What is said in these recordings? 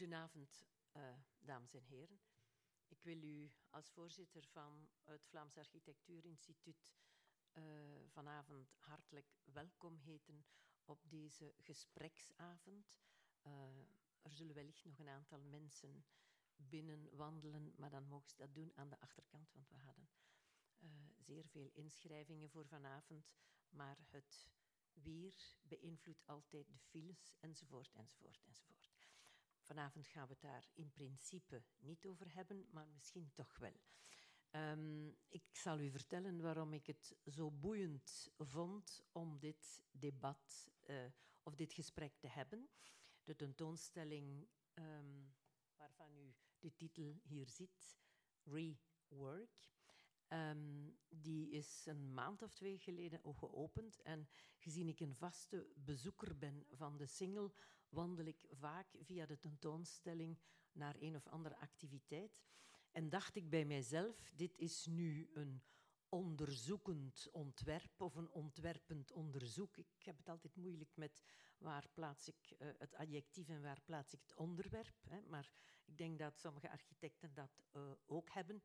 Goedenavond, uh, dames en heren. Ik wil u als voorzitter van het Vlaams Architectuurinstituut uh, vanavond hartelijk welkom heten op deze gespreksavond. Uh, er zullen wellicht nog een aantal mensen binnen wandelen, maar dan mogen ze dat doen aan de achterkant, want we hadden zeer veel inschrijvingen voor vanavond. Maar het weer beïnvloedt altijd de files, enzovoort, enzovoort, enzovoort. Vanavond gaan we het daar in principe niet over hebben, maar misschien toch wel. Um, ik zal u vertellen waarom ik het zo boeiend vond om dit debat uh, of dit gesprek te hebben. De tentoonstelling um, waarvan u de titel hier ziet, Rework. Um, die is een maand of twee geleden geopend. En gezien ik een vaste bezoeker ben van de single, wandel ik vaak via de tentoonstelling naar een of andere activiteit. En dacht ik bij mijzelf, dit is nu een onderzoekend ontwerp of een ontwerpend onderzoek. Ik heb het altijd moeilijk met waar plaats ik uh, het adjectief en waar plaats ik het onderwerp. Hè. Maar ik denk dat sommige architecten dat uh, ook hebben.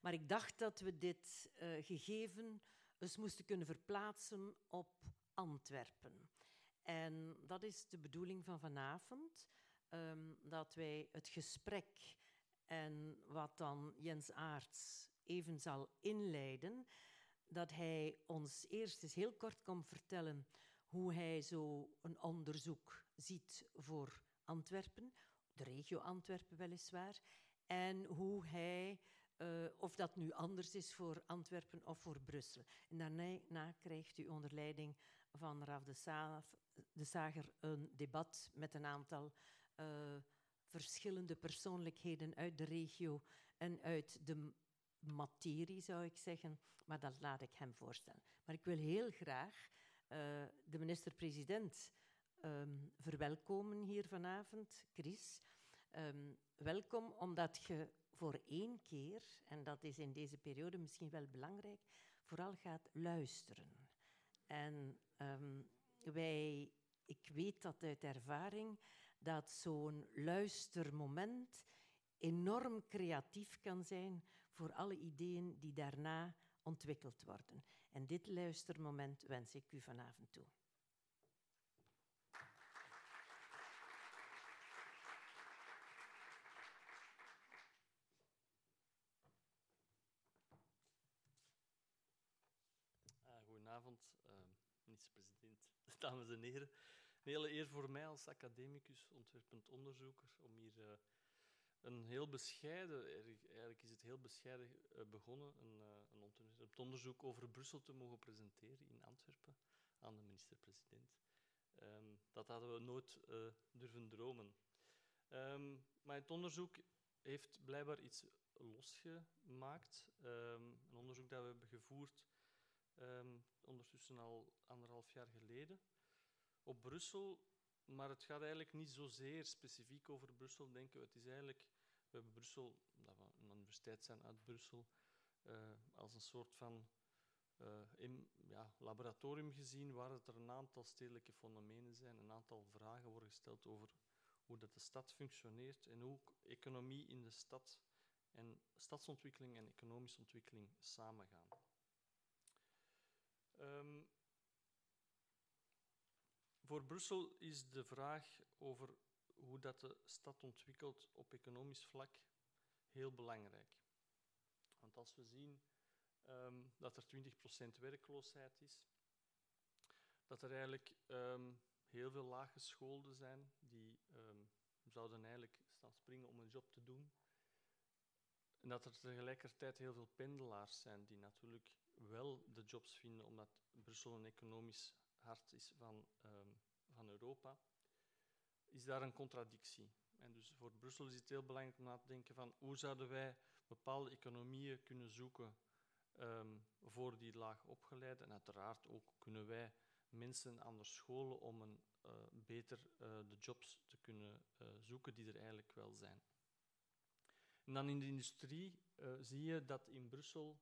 Maar ik dacht dat we dit uh, gegeven eens moesten kunnen verplaatsen op Antwerpen. En dat is de bedoeling van vanavond, um, dat wij het gesprek en wat dan Jens Aarts even zal inleiden, dat hij ons eerst eens heel kort komt vertellen hoe hij zo een onderzoek ziet voor Antwerpen, de regio Antwerpen weliswaar, en hoe hij, uh, of dat nu anders is voor Antwerpen of voor Brussel. En daarna krijgt u onder leiding van Raf de, Saaf, de Zager een debat met een aantal uh, verschillende persoonlijkheden uit de regio en uit de materie, zou ik zeggen, maar dat laat ik hem voorstellen. Maar ik wil heel graag uh, de minister-president um, verwelkomen hier vanavond, Chris. Um, welkom, omdat je voor één keer, en dat is in deze periode misschien wel belangrijk, vooral gaat luisteren. En um, wij, ik weet dat uit ervaring dat zo'n luistermoment enorm creatief kan zijn voor alle ideeën die daarna ontwikkeld worden. En dit luistermoment wens ik u vanavond toe. Uh, goedenavond, uh, minister-president, dames en heren. Een hele eer voor mij als academicus, ontwerpend onderzoeker, om hier uh, een heel bescheiden, eigenlijk is het heel bescheiden uh, begonnen, een, uh, een, onderzoek over Brussel te mogen presenteren in Antwerpen aan de minister-president. Um, dat hadden we nooit durven dromen. Um, maar het onderzoek heeft blijkbaar iets losgemaakt. Um, een onderzoek dat we hebben gevoerd ondertussen al anderhalf jaar geleden op Brussel, maar het gaat eigenlijk niet zozeer specifiek over Brussel, denken we. Het is eigenlijk, we hebben Brussel, dat we een universiteit zijn uit Brussel, uh, als een soort van uh, in, ja, laboratorium gezien, waar er een aantal stedelijke fenomenen zijn, een aantal vragen worden gesteld over hoe dat de stad functioneert en hoe economie in de stad en stadsontwikkeling en economische ontwikkeling samengaan. Um, voor Brussel is de vraag over hoe dat de stad ontwikkelt op economisch vlak heel belangrijk. Want als we zien um, dat er 20% werkloosheid is, dat er eigenlijk um, heel veel laaggescholden zijn die zouden eigenlijk staan springen om een job te doen. En dat er tegelijkertijd heel veel pendelaars zijn die natuurlijk wel de jobs vinden, omdat Brussel een economisch hart is van, um, van Europa, is daar een contradictie. En dus voor Brussel is het heel belangrijk om na te denken van hoe zouden wij bepaalde economieën kunnen zoeken um, voor die laag opgeleide. En uiteraard ook kunnen wij mensen aan de scholen om een, uh, beter uh, de jobs te kunnen uh, zoeken die er eigenlijk wel zijn. En dan in de industrie zie je dat in Brussel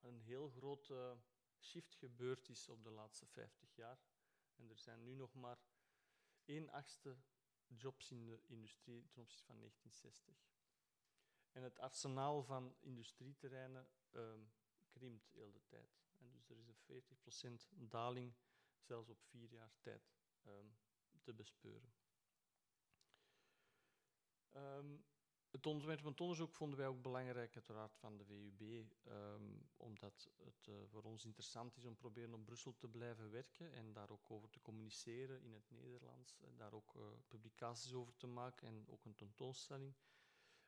een heel grote shift gebeurd is op de laatste 50 jaar. En er zijn nu nog maar 1 achtste jobs in de industrie ten opzichte van 1960. En het arsenaal van industrieterreinen um, krimpt heel de tijd. En dus er is een 40% daling, zelfs op vier jaar tijd, um, te bespeuren. Um, het onderzoek vonden wij ook belangrijk, uiteraard van de VUB, um, omdat het uh, voor ons interessant is om proberen op Brussel te blijven werken en daar ook over te communiceren in het Nederlands, en daar ook uh, publicaties over te maken en ook een tentoonstelling.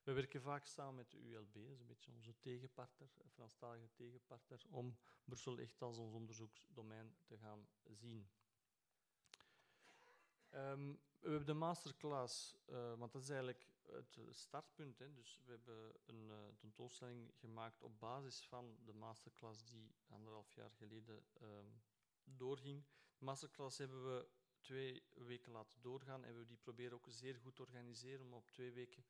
We werken vaak samen met de ULB, dat is een beetje onze tegenpartner, Franstalige tegenpartner, om Brussel echt als ons onderzoeksdomein te gaan zien. Um, we hebben de masterclass, uh, want dat is eigenlijk het startpunt. Hè. Dus we hebben een uh, tentoonstelling gemaakt op basis van de masterclass die anderhalf jaar geleden um, doorging. De masterclass hebben we twee weken laten doorgaan en we die proberen ook zeer goed te organiseren om op twee weken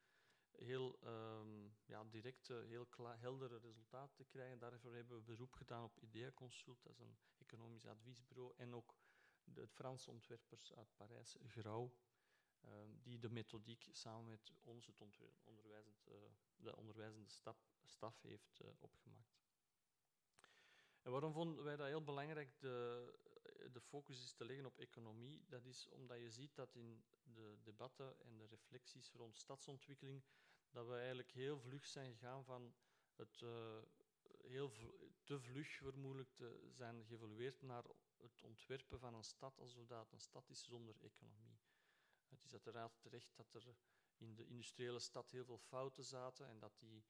heel um, ja, direct, uh, heel heldere resultaten te krijgen. Daarvoor hebben we beroep gedaan op Idea Consult, dat is een economisch adviesbureau, en ook de, Franse ontwerpers uit Parijs, Grauw, die de methodiek samen met ons, uh, de onderwijzende staf, heeft uh, opgemaakt. En waarom vonden wij dat heel belangrijk de, de focus is te leggen op economie? Dat is omdat je ziet dat in de debatten en de reflecties rond stadsontwikkeling, dat we eigenlijk heel vlug zijn gegaan van het uh, heel te vlug vermoedelijk te zijn geëvolueerd naar het ontwerpen van een stad alsof dat een stad is zonder economie. Het is uiteraard terecht dat er in de industriële stad heel veel fouten zaten en dat, die,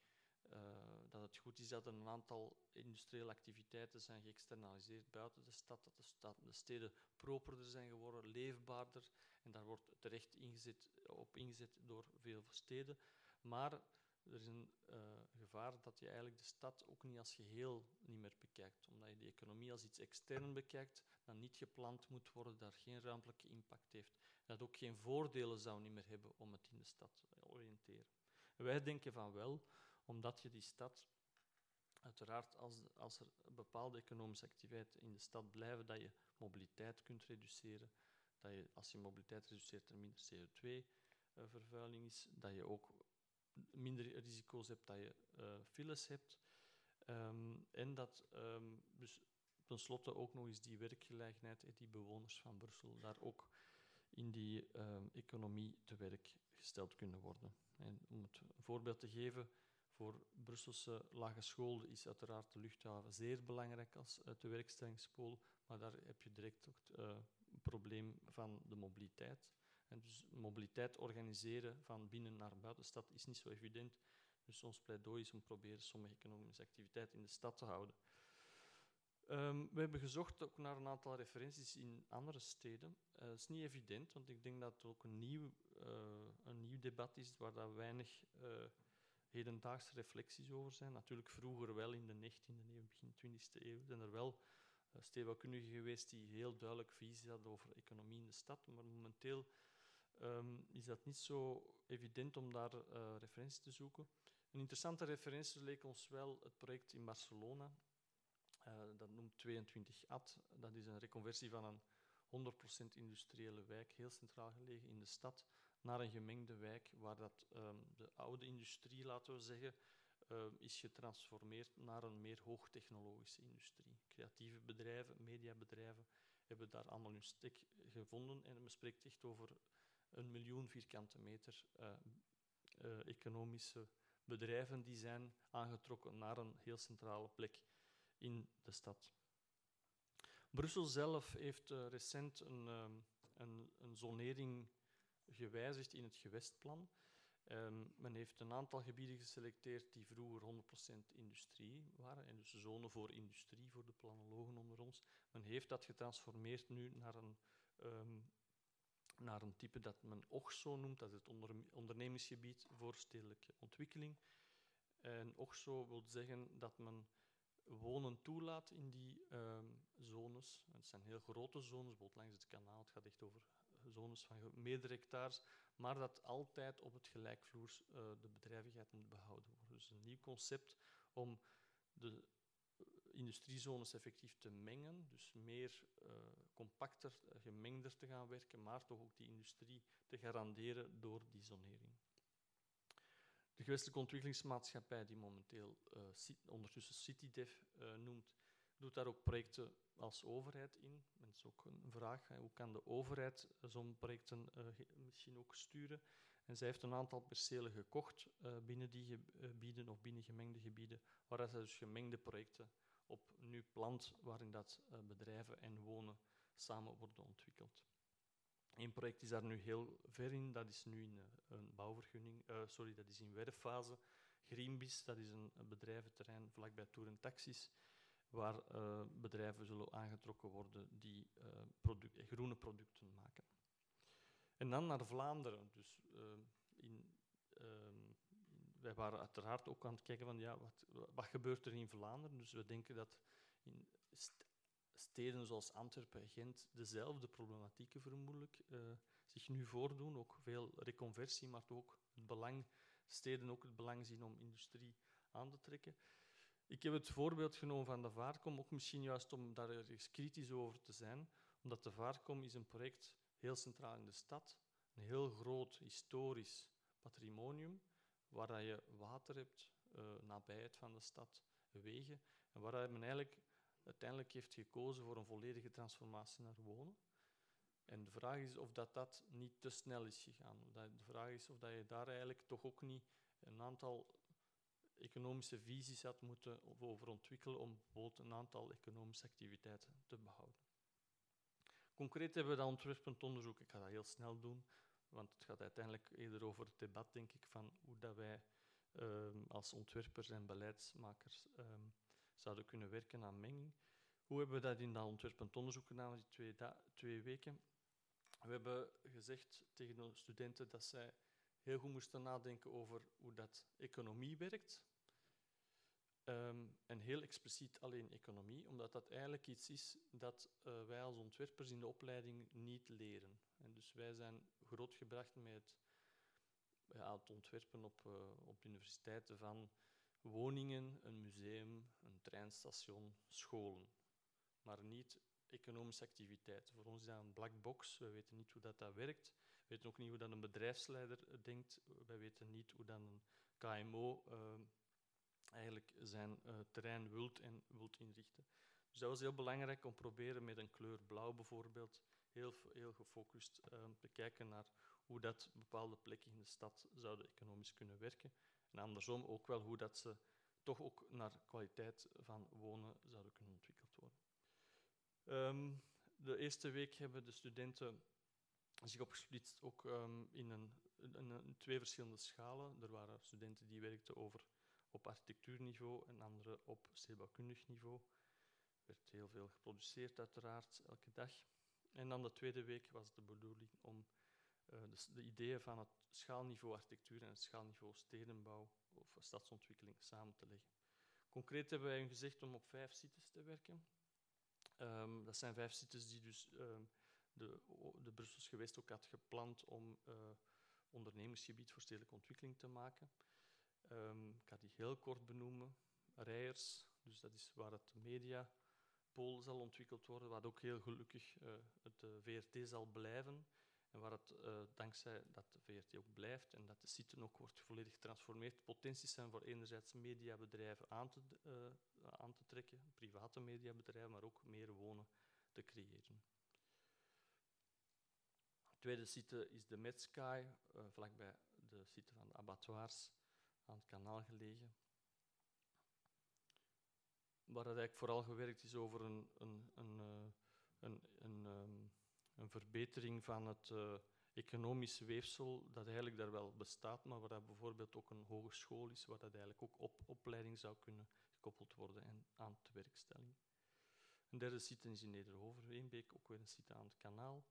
uh, dat het goed is dat een aantal industriële activiteiten zijn geëxternaliseerd buiten de stad, dat de, stad, de steden properder zijn geworden, leefbaarder en daar wordt terecht ingezet, op ingezet door veel steden. Maar er is een uh, gevaar dat je eigenlijk de stad ook niet als geheel niet meer bekijkt. Omdat je de economie als iets extern bekijkt, dat niet gepland moet worden, dat geen ruimtelijke impact heeft. Dat ook geen voordelen zou niet meer hebben om het in de stad te oriënteren. En wij denken van wel, omdat je die stad, uiteraard als, als er bepaalde economische activiteiten in de stad blijven, dat je mobiliteit kunt reduceren, dat je als je mobiliteit reduceert er minder CO2-vervuiling is, dat je ook minder risico's hebt dat je uh, files hebt. Um, en dat um, dus tenslotte ook nog eens die werkgelegenheid en die bewoners van Brussel daar ook in die um, economie te werk gesteld kunnen worden. En om het voorbeeld te geven, voor Brusselse lage school is uiteraard de luchthaven zeer belangrijk als uh, tewerkstellingspool, maar daar heb je direct ook het uh, probleem van de mobiliteit. En dus mobiliteit organiseren van binnen naar buitenstad is niet zo evident. Dus ons pleidooi is om proberen sommige economische activiteiten in de stad te houden. Um, we hebben gezocht ook naar een aantal referenties in andere steden. Dat uh, is niet evident, want ik denk dat het ook een nieuw, uh, een nieuw debat is waar daar weinig uh, hedendaagse reflecties over zijn. Natuurlijk vroeger wel in de 19e eeuw, begin 20e eeuw, zijn er wel stedenbouwkundigen geweest die heel duidelijk visie hadden over economie in de stad. Maar momenteel um, is dat niet zo evident om daar referenties te zoeken. Een interessante referentie leek ons wel het project in Barcelona. Uh, dat noemt 22 AD. Dat is een reconversie van een 100% industriële wijk, heel centraal gelegen in de stad, naar een gemengde wijk waar dat, um, de oude industrie, laten we zeggen, uh, is getransformeerd naar een meer hoogtechnologische industrie. Creatieve bedrijven, mediabedrijven hebben daar allemaal hun stek gevonden en men spreekt echt over een miljoen vierkante meter uh, uh, economische bedrijven die zijn aangetrokken naar een heel centrale plek in de stad. Brussel zelf heeft uh, recent een, um, een, een, zonering gewijzigd in het gewestplan. Um, men heeft een aantal gebieden geselecteerd die vroeger 100% industrie waren, en dus zone voor industrie voor de planologen onder ons. Men heeft dat getransformeerd nu naar een um, naar een type dat men OGSO noemt, dat is het onder, ondernemingsgebied voor stedelijke ontwikkeling. En OGSO wil zeggen dat men wonen toelaat in die um, zones. Het zijn heel grote zones, bijvoorbeeld langs het kanaal, het gaat echt over zones van meerdere hectares, maar dat altijd op het gelijkvloers uh, de bedrijvigheid moet behouden worden. Dus een nieuw concept om de industriezones effectief te mengen, dus meer compacter, gemengder te gaan werken, maar toch ook die industrie te garanderen door die zonering. De gewestelijke ontwikkelingsmaatschappij, die momenteel uh, ondertussen CityDev uh, noemt, doet daar ook projecten als overheid in. Dat is ook een vraag, hoe kan de overheid zo'n projecten misschien ook sturen? En zij heeft een aantal percelen gekocht binnen die gebieden of binnen gemengde gebieden, waar zij dus gemengde projecten op nu plant, waarin dat bedrijven en wonen samen worden ontwikkeld. Eén project is daar nu heel ver in, dat is nu in uh, een bouwvergunning, uh, sorry, dat is in werffase. Greenbiz, dat is een, bedrijventerrein vlakbij Tour en Taxis, waar uh, bedrijven zullen aangetrokken worden die groene producten maken. En dan naar Vlaanderen. Dus, in, ehm, wij waren uiteraard ook aan het kijken van ja, wat, wat gebeurt er in Vlaanderen. Dus we denken dat in steden zoals Antwerpen en Gent dezelfde problematieken vermoedelijk uh, zich nu voordoen. Ook veel reconversie, maar ook het belang, steden ook het belang zien om industrie aan te trekken. Ik heb het voorbeeld genomen van de Vaarkom, ook misschien juist om daar eens kritisch over te zijn, omdat de Vaarkom is een project heel centraal in de stad, een heel groot historisch patrimonium, waar je water hebt, uh, nabijheid van de stad, wegen, en waar men eigenlijk uiteindelijk heeft gekozen voor een volledige transformatie naar wonen. En de vraag is of dat, dat niet te snel is gegaan. De vraag is of dat je daar eigenlijk toch ook niet een aantal economische visies had moeten over ontwikkelen om bijvoorbeeld een aantal economische activiteiten te behouden. Concreet hebben we dat ontwerpend onderzoek. Ik ga dat heel snel doen, want het gaat uiteindelijk eerder over het debat, denk ik, van hoe dat wij um, als ontwerpers en beleidsmakers um, zouden kunnen werken aan menging. Hoe hebben we dat in dat ontwerpend onderzoek gedaan, die twee, twee weken? We hebben gezegd tegen de studenten dat zij heel goed moesten nadenken over hoe dat economie werkt. Um, en heel expliciet alleen economie, omdat dat eigenlijk iets is dat uh, wij als ontwerpers in de opleiding niet leren. En dus wij zijn grootgebracht met het, ja, ontwerpen op, uh, op universiteiten van woningen, een museum, een treinstation, scholen. Maar niet economische activiteiten. Voor ons is dat een black box. We weten niet hoe dat, dat werkt. We weten ook niet hoe dat een bedrijfsleider denkt. We weten niet hoe dan een KMO uh, eigenlijk zijn uh, terrein wilt en wilt inrichten. Dus dat was heel belangrijk om proberen met een kleur blauw bijvoorbeeld heel, heel gefocust uh, te kijken naar hoe dat bepaalde plekken in de stad zouden economisch kunnen werken. En andersom ook wel hoe dat ze toch ook naar kwaliteit van wonen zouden kunnen ontwikkeld worden. Um, de eerste week hebben de studenten zich opgesplitst ook um, in, een, in, twee verschillende schalen. Er waren studenten die werkten over op architectuurniveau en anderen op stedenbouwkundig niveau. Er werd heel veel geproduceerd uiteraard, elke dag. En dan de tweede week was de bedoeling om uh, de, de, ideeën van het schaalniveau architectuur en het schaalniveau stedenbouw of stadsontwikkeling samen te leggen. Concreet hebben wij gezegd om op vijf sites te werken. Um, dat zijn vijf sites die dus um, de, de Brussels geweest ook had gepland om uh, ondernemingsgebied voor stedelijke ontwikkeling te maken. Um, ik ga die heel kort benoemen. Rijers, dus dat is waar het mediapool zal ontwikkeld worden, wat ook heel gelukkig uh, het VRT zal blijven. En waar het, uh, dankzij dat de VRT ook blijft en dat de site ook wordt volledig getransformeerd, potenties zijn voor enerzijds mediabedrijven aan te, uh, aan te trekken, private mediabedrijven, maar ook meer wonen te creëren. De tweede site is de Metsky, uh, vlakbij de site van de abattoirs, aan het kanaal gelegen. Waar het eigenlijk vooral gewerkt is over een, een, een, een, een um, een verbetering van het uh, economische weefsel dat eigenlijk daar wel bestaat, maar waar dat bijvoorbeeld ook een hogeschool is, waar dat eigenlijk ook op opleiding zou kunnen gekoppeld worden en aan de werkstelling. Een derde site is in Nederhoven, Weenbeek, ook weer een site aan het kanaal.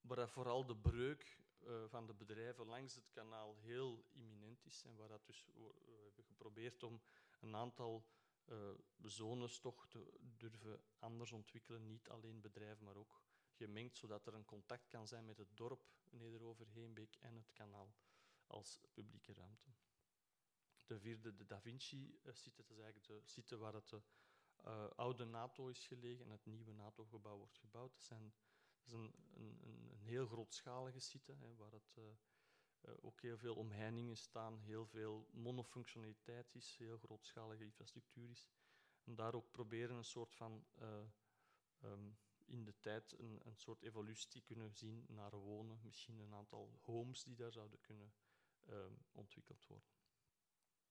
Waar dat vooral de breuk uh, van de bedrijven langs het kanaal heel imminent is en waar dat dus, we hebben geprobeerd om een aantal uh, zones toch te durven anders ontwikkelen. Niet alleen bedrijven, maar ook gemengd, zodat er een contact kan zijn met het dorp Nederover, Heenbeek en het kanaal als publieke ruimte. de vierde, de Da Vinci-site, dat is eigenlijk de site waar het uh, oude NATO is gelegen en het nieuwe NATO-gebouw wordt gebouwd. Dat, zijn, is een, een, een, heel grootschalige site, hè, waar het, uh, ook heel veel omheiningen staan, heel veel monofunctionaliteit is, heel grootschalige infrastructuur is. En daar ook proberen een soort van um, in de tijd een, een soort evolutie kunnen zien naar wonen, misschien een aantal homes die daar zouden kunnen um, ontwikkeld worden.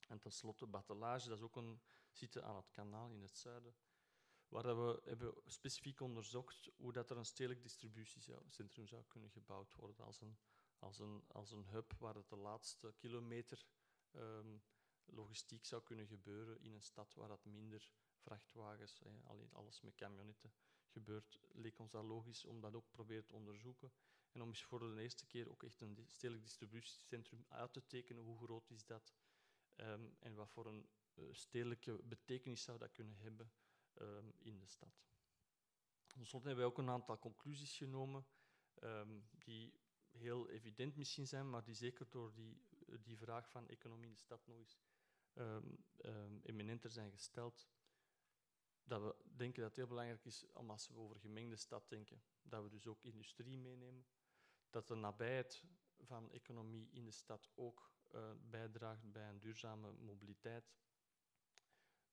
En tenslotte Battelage, dat is ook een site aan het kanaal in het zuiden, waar we hebben specifiek onderzocht hoe dat er een stedelijk distributiecentrum zou kunnen gebouwd worden als een, als een, als een hub waar het de laatste kilometer um, logistiek zou kunnen gebeuren in een stad waar dat minder vrachtwagens, hè, alleen alles met camionetten gebeurt, leek ons dat logisch om dat ook proberen te onderzoeken. En om eens voor de eerste keer ook echt een stedelijk distributiecentrum uit te tekenen. Hoe groot is dat? Um, en wat voor een uh, stedelijke betekenis zou dat kunnen hebben um, in de stad. Ten slotte hebben wij ook een aantal conclusies genomen die heel evident misschien zijn, maar die zeker door die, die vraag van economie in de stad nog eens eminenter zijn gesteld dat we denken dat het heel belangrijk is om als we over gemengde stad denken, dat we dus ook industrie meenemen. Dat de nabijheid van economie in de stad ook uh, bijdraagt bij een duurzame mobiliteit.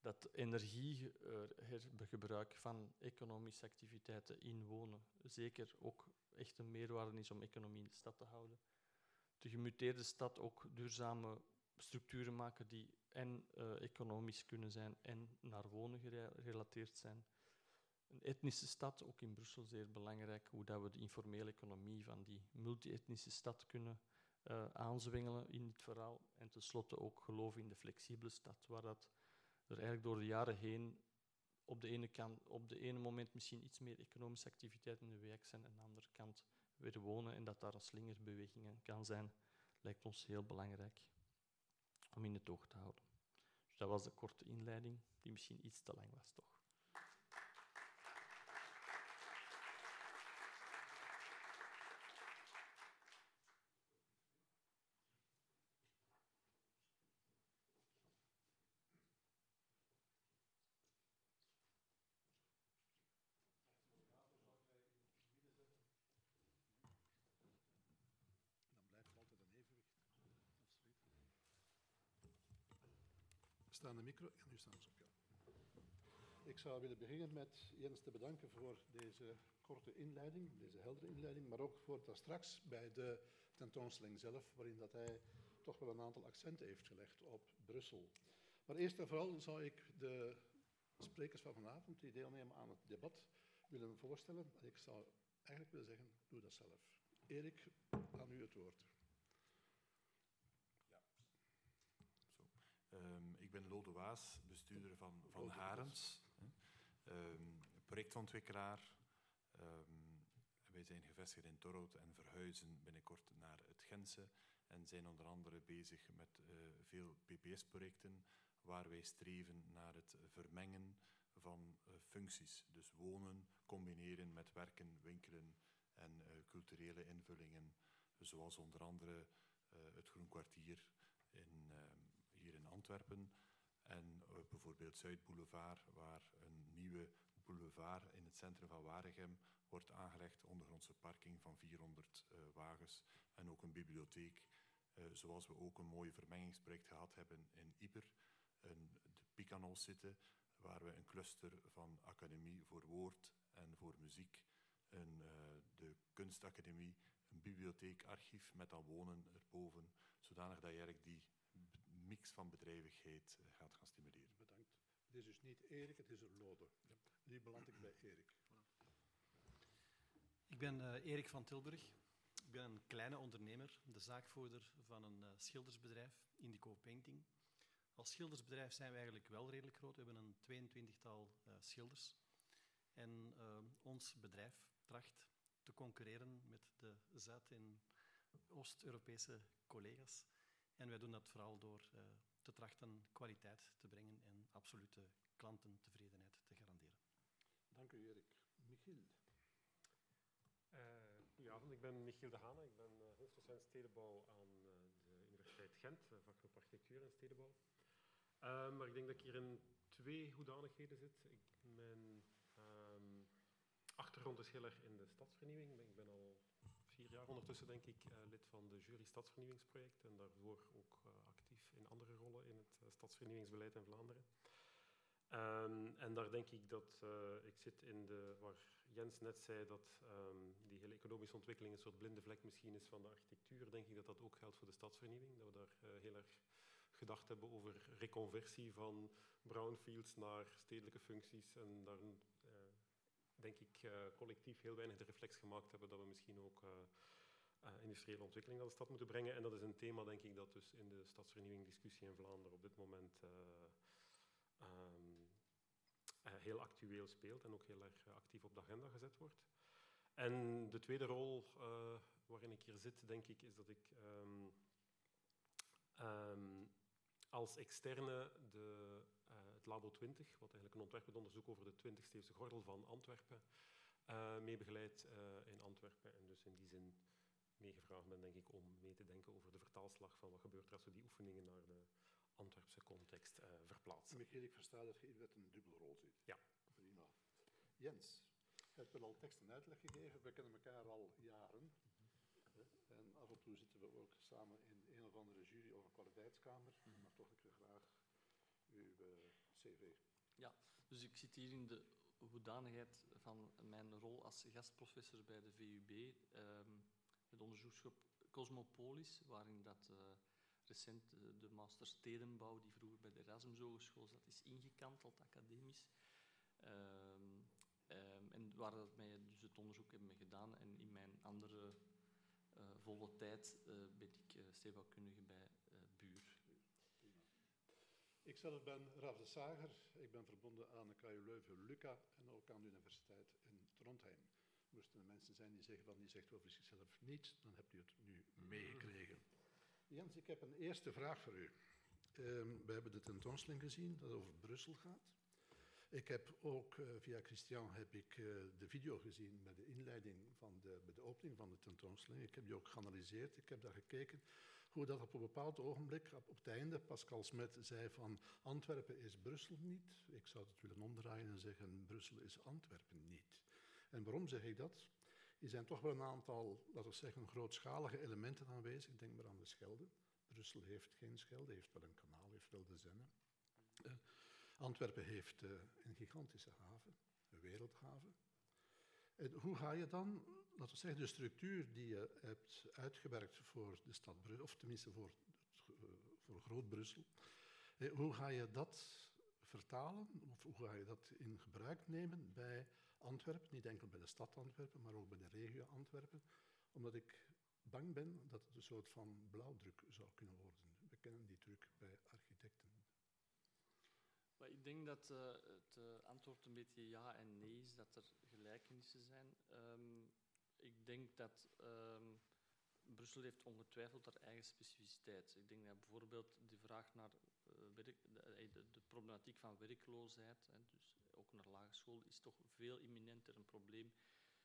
Dat energiegebruik uh, van economische activiteiten in wonen zeker ook echt een meerwaarde is om economie in de stad te houden. De gemuteerde stad ook duurzame structuren maken die en uh, economisch kunnen zijn en naar wonen gerelateerd zijn. Een etnische stad, ook in Brussel zeer belangrijk, hoe dat we de informele economie van die multi-etnische stad kunnen uh, aanzwengelen in dit verhaal. En tenslotte ook geloven in de flexibele stad, waar dat er eigenlijk door de jaren heen op de ene kant, op de ene moment misschien iets meer economische activiteit in de wijk zijn en aan de andere kant weer wonen en dat daar een slingerbeweging kan zijn, lijkt ons heel belangrijk om in het oog te houden. Dus dat was de korte inleiding, die misschien iets te lang was, toch? Staan de micro? Ja, nu staan ze op. Ja. Ik zou willen beginnen met Jens te bedanken voor deze korte inleiding, deze heldere inleiding, maar ook voor dat straks bij de tentoonstelling zelf, waarin dat hij toch wel een aantal accenten heeft gelegd op Brussel. Maar eerst en vooral zou ik de sprekers van vanavond die deelnemen aan het debat willen voorstellen. Ik zou eigenlijk willen zeggen, doe dat zelf. Erik, aan u het woord. Um, ik ben Lode Waas, bestuurder van, van Harens, um, projectontwikkelaar. Um, wij zijn gevestigd in Torhout en verhuizen binnenkort naar het Gentse en zijn onder andere bezig met uh, veel PPS-projecten waar wij streven naar het vermengen van uh, functies. Dus wonen, combineren met werken, winkelen en uh, culturele invullingen, zoals onder andere het Groen Kwartier in in En uh, bijvoorbeeld Zuidboulevard, waar een nieuwe boulevard in het centrum van Waregem wordt aangelegd, ondergrondse parking van 400 uh, eh, wagens en ook een bibliotheek. Uh, zoals we ook een mooi vermengingsproject gehad hebben in Iber, een, de Picanos zitten, waar we een cluster van academie voor woord en voor muziek, de kunstacademie, een bibliotheek, archief met dan wonen erboven, zodanig dat je die mix van bedrijvigheid uh, gaat gaan stimuleren. Bedankt. Het is dus niet Erik, het is een Lode. Ja. Nu beland ik bij Erik. Ik ben uh, Erik van Tilburg. Ik ben een kleine ondernemer, de zaakvoerder van een uh, schildersbedrijf, Indico Painting. Als schildersbedrijf zijn we eigenlijk wel redelijk groot. We hebben een 22-tal uh, schilders. En ons bedrijf tracht te concurreren met de Zuid- en Oost-Europese collega's. En wij doen dat vooral door uh, te trachten kwaliteit te brengen en absolute klantentevredenheid te garanderen. Dank u, Erik. Michiel. Uh, goedenavond, ik ben Michiel de Hane. Ik ben uh, hoofddocent stedenbouw aan uh, de Universiteit Universiteit Gent, vakgroep architectuur en stedenbouw. Uh, maar ik denk dat ik hier in twee hoedanigheden zit. Ik, mijn um, achtergrond is heel erg in de stadsvernieuwing. Ik ben al vier jaar ondertussen, denk ik, uh, lid van de jury Stadsvernieuwingsproject en daarvoor ook uh, actief in andere rollen in het stadsvernieuwingsbeleid in Vlaanderen. Um, en daar denk ik dat ik zit in de, waar Jens net zei dat um, die hele economische ontwikkeling een soort blinde vlek misschien is van de architectuur, denk ik dat dat ook geldt voor de stadsvernieuwing. Dat we daar heel erg gedacht hebben over reconversie van brownfields naar stedelijke functies en daar denk ik uh, collectief heel weinig de reflex gemaakt hebben dat we misschien ook industriële ontwikkeling naar de stad moeten brengen. En dat is een thema, denk ik, dat dus in de stadsvernieuwing discussie in Vlaanderen op dit moment uh, heel actueel speelt en ook heel erg actief op de agenda gezet wordt. En de tweede rol waarin ik hier zit, denk ik, is dat ik um, um, als externe de, Labo 20, wat eigenlijk een ontwerpend onderzoek over de 20e eeuwse gordel van Antwerpen, mee begeleid in Antwerpen. En dus in die zin meegevraagd ben, denk ik, om mee te denken over de vertaalslag van wat gebeurt er als we die oefeningen naar de Antwerpse context uh, verplaatsen. Michiel, ik versta dat je met een dubbelrol zit. Ja. Prima. Jens, je hebt wel al tekst en uitleg gegeven. We kennen elkaar al jaren. En af en toe zitten we ook samen in een of andere jury of een kwaliteitskamer. -hmm. Maar toch ik graag uw uh, cv. Ja, dus ik zit hier in de hoedanigheid van mijn rol als gastprofessor bij de VUB. Um, het onderzoeksgroep Cosmopolis, waarin dat... Uh, recent de, de master stedenbouw, die vroeger bij de Erasmus Hogeschool zat, is ingekanteld academisch. Um, um, en waar dat mij dus het onderzoek hebben gedaan. En in mijn andere uh, volle tijd ben ik stedenbouwkundige bij. Ik zelf ben Raf de Sager. Ik ben verbonden aan de KU Leuven-Luca en ook aan de Universiteit in Trondheim. Moesten er mensen zijn die zeggen van die zegt over zichzelf niets, dan hebt u het nu meegekregen. Jens, ik heb een eerste vraag voor u. Um, we hebben de tentoonstelling gezien dat over Brussel gaat. Ik heb ook uh, via Christian heb ik, uh, de video gezien met de inleiding van de, bij de opening van de tentoonstelling. Ik heb die ook geanalyseerd. Ik heb daar gekeken hoe dat op een bepaald ogenblik, op, het einde, Pascal Smet zei van Antwerpen is Brussel niet. Ik zou het willen omdraaien en zeggen Brussel is Antwerpen niet. En waarom zeg ik dat? Er zijn toch wel een aantal, laten we zeggen, grootschalige elementen aanwezig. Denk maar aan de Schelde. Brussel heeft geen Schelde, heeft wel een kanaal, heeft wel de Zenne. Uh, Antwerpen heeft uh, een gigantische haven, een wereldhaven. En hoe ga je dan, laten we zeggen, de structuur die je hebt uitgewerkt voor de stad Brussel, of tenminste voor, voor Groot-Brussel, eh, hoe ga je dat vertalen, of hoe ga je dat in gebruik nemen bij Antwerpen, niet enkel bij de stad Antwerpen, maar ook bij de regio Antwerpen, omdat ik bang ben dat het een soort van blauwdruk zou kunnen worden. We kennen die druk bij. Maar ik denk dat uh, het uh, antwoord een beetje ja en nee is, dat er gelijkenissen zijn. Um, ik denk dat um, Brussel heeft ongetwijfeld haar eigen specificiteit. Ik denk dat bijvoorbeeld de vraag naar uh, werk, de, de, de, problematiek van werkloosheid, hè, dus ook naar lagere school, is toch veel imminenter een probleem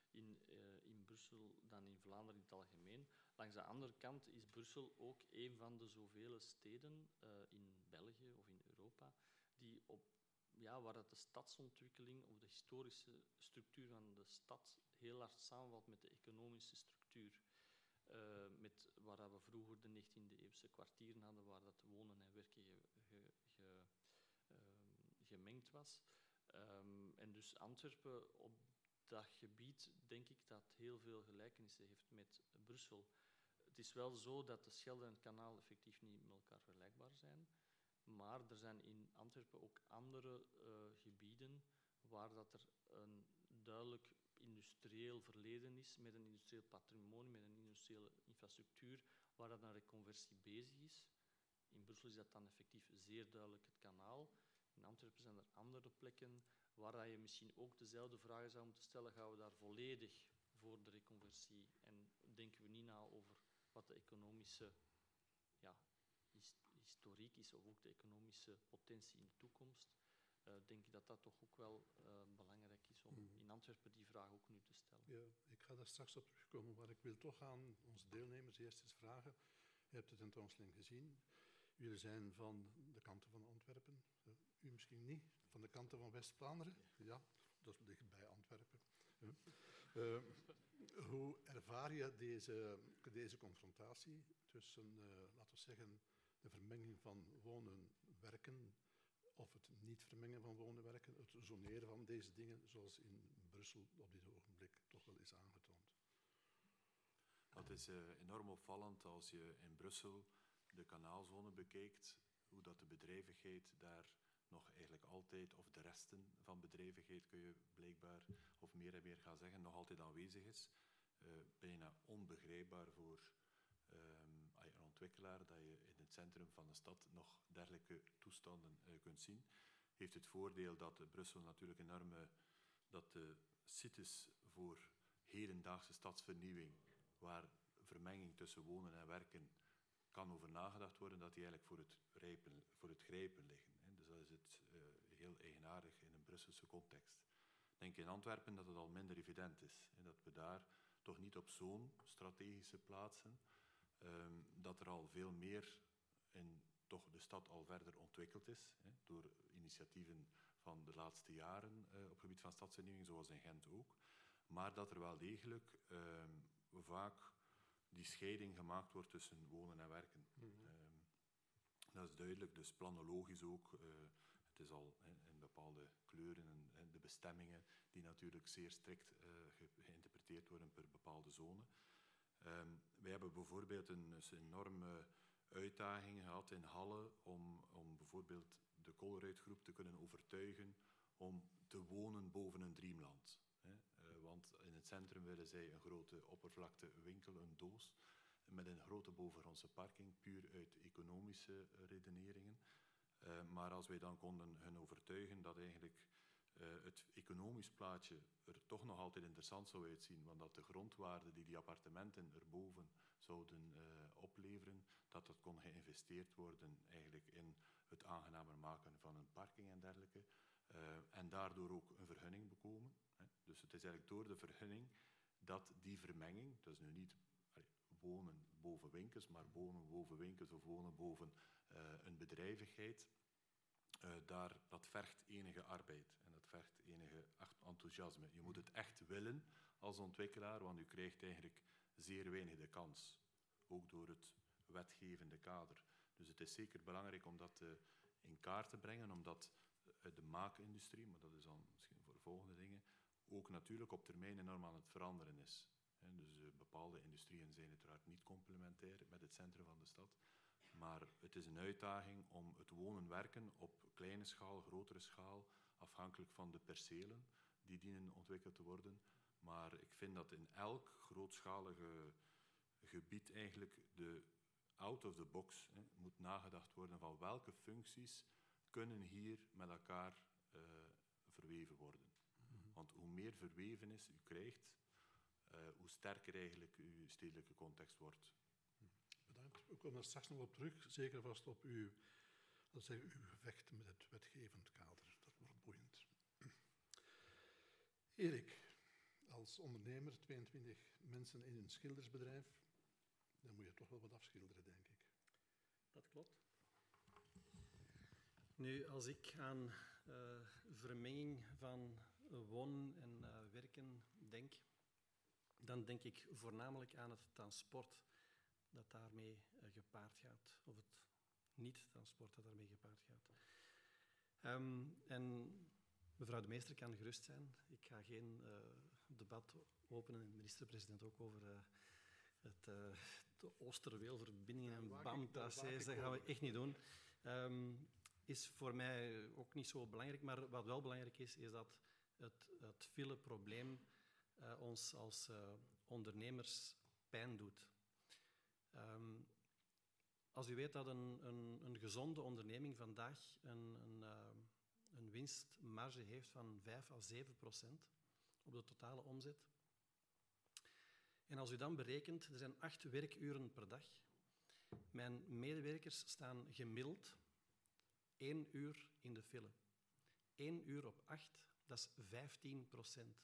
in, in Brussel dan in Vlaanderen in het algemeen. Langs de andere kant is Brussel ook een van de zoveel steden in België of in Europa die op, ja, waar dat de stadsontwikkeling of de historische structuur van de stad heel hard samenvalt met de economische structuur. Uh, met waar we vroeger de 19e-eeuwse kwartieren hadden, waar dat wonen en werken ge, ge, um, gemengd was. Um, en dus Antwerpen op dat gebied denk ik dat heel veel gelijkenissen heeft met Brussel. Het is wel zo dat de Schelde en het kanaal effectief niet met elkaar vergelijkbaar zijn. Maar er zijn in Antwerpen ook andere uh, gebieden waar dat er een duidelijk industrieel verleden is, met een industrieel patrimonie, met een industriële infrastructuur, waar dat een reconversie bezig is. In Brussel is dat dan effectief zeer duidelijk het kanaal. In Antwerpen zijn er andere plekken waar je misschien ook dezelfde vragen zou moeten stellen. Gaan we daar volledig voor de reconversie en denken we niet na over wat de economische ja, historiek is of ook de economische potentie in de toekomst? Uh, denk ik dat dat toch ook wel uh, belangrijk is om in Antwerpen die vraag ook nu te stellen. Ja, ik ga daar straks op terugkomen, maar ik wil toch aan onze deelnemers eerst eens vragen. Je hebt de tentoonstelling gezien. Jullie zijn van de kanten van Antwerpen. U misschien niet, van de kanten van West-Vlaanderen. Ja, dat is dicht bij Antwerpen. Uh, hoe ervaar je deze, deze confrontatie tussen, uh, laten we zeggen, de vermenging van wonen, werken, of het niet vermengen van wonen, werken, het zoneren van deze dingen, zoals in Brussel op dit ogenblik toch wel is aangetoond? Dat is uh, enorm opvallend als je in Brussel de kanaalzone bekijkt, hoe dat de bedrijvigheid daar nog eigenlijk altijd, of de resten van bedrijvigheid kun je blijkbaar, of meer en meer gaan zeggen, nog altijd aanwezig is. Uh, bijna onbegrijpbaar voor um, een ontwikkelaar dat je centrum van de stad nog dergelijke toestanden uh, kunt zien. Heeft het voordeel dat Brussel natuurlijk enorme, dat de sites voor hedendaagse stadsvernieuwing, waar vermenging tussen wonen en werken kan over nagedacht worden, dat die eigenlijk voor het, voor het grijpen liggen. Dus dat is het heel eigenaardig in een Brusselse context. Ik denk in Antwerpen dat het al minder evident is. Dat we daar toch niet op zo'n strategische plaatsen, um, dat er al veel meer in toch de stad al verder ontwikkeld is, hè, door initiatieven van de laatste jaren uh, op het gebied van stadsvernieuwing, zoals in Gent ook. Maar dat er wel degelijk um, vaak die scheiding gemaakt wordt tussen wonen en werken. Mm -hmm. um, dat is duidelijk, dus planologisch ook. Uh, het is al in bepaalde kleuren en, en, de bestemmingen die natuurlijk zeer strikt ge geïnterpreteerd worden per bepaalde zone. Um, wij hebben bijvoorbeeld een, een enorme uitdaging gehad in Halle om, om bijvoorbeeld de Colruyt-groep te kunnen overtuigen om te wonen boven een Dreamland. Uh, want in het centrum willen zij een grote oppervlakte winkel, een doos, met een grote bovengrondse parking, puur uit economische redeneringen. Uh, maar als wij dan konden hun overtuigen dat eigenlijk uh, het economisch plaatje er toch nog altijd interessant zou uitzien, want dat de grondwaarde die die appartementen erboven zouden opleveren, dat dat kon geïnvesteerd worden eigenlijk in het aangenamer maken van een parking en dergelijke. en daardoor ook een vergunning bekomen. Hè. Dus het is eigenlijk door de vergunning dat die vermenging, is nu niet wonen boven winkels, maar wonen boven winkels of wonen boven uh, een bedrijvigheid, uh, daar, dat vergt enige arbeid en dat vergt enige enthousiasme. Je moet het echt willen als ontwikkelaar, want u krijgt eigenlijk zeer weinig de kans, ook door het wetgevende kader. Dus het is zeker belangrijk om dat uh, in kaart te brengen, omdat de maakindustrie, maar dat is dan misschien voor volgende dingen, ook natuurlijk op termijn enorm aan het veranderen is. Dus uh, bepaalde industrieën zijn uiteraard niet complementair met het centrum van de stad. Maar het is een uitdaging om het wonen-werken op kleine schaal, grotere schaal, afhankelijk van de percelen die dienen ontwikkeld te worden. Maar ik vind dat in elk grootschalige gebied eigenlijk de out of the box hè, moet nagedacht worden van welke functies kunnen hier met elkaar uh, verweven worden. Mm -hmm. Want hoe meer verweven is u krijgt, uh, hoe sterker eigenlijk uw stedelijke context wordt. Bedankt. We komen er straks nog op terug, zeker vast op uw, dat zeggen, uw gevecht met het wetgevend kader. Dat wordt boeiend. Erik, als ondernemer, 22 mensen in een schildersbedrijf, dan moet je toch wel wat afschilderen, denk ik. Dat klopt. Nu, als ik aan uh, vermenging van wonen en uh, werken denk, dan denk ik voornamelijk aan het transport dat daarmee uh, gepaard gaat, of het niet-transport dat daarmee gepaard gaat. Um, en mevrouw de meester kan gerust zijn. Ik ga geen uh, debat openen, en de minister-president ook, over uh, het, de Oosterweelverbindingen en BAM-tracés. Dat gaan we echt niet doen. Um, is voor mij ook niet zo belangrijk, maar wat wel belangrijk is, is dat het, het file probleem uh, ons als uh, ondernemers pijn doet. Um, als u weet dat een, een, een gezonde onderneming vandaag een, een, uh, een, winstmarge heeft van 5 à 7 procent op de totale omzet. En als u dan berekent, er zijn acht werkuren per dag. Mijn medewerkers staan gemiddeld één uur in de file. Eén uur op acht, dat is 15 procent.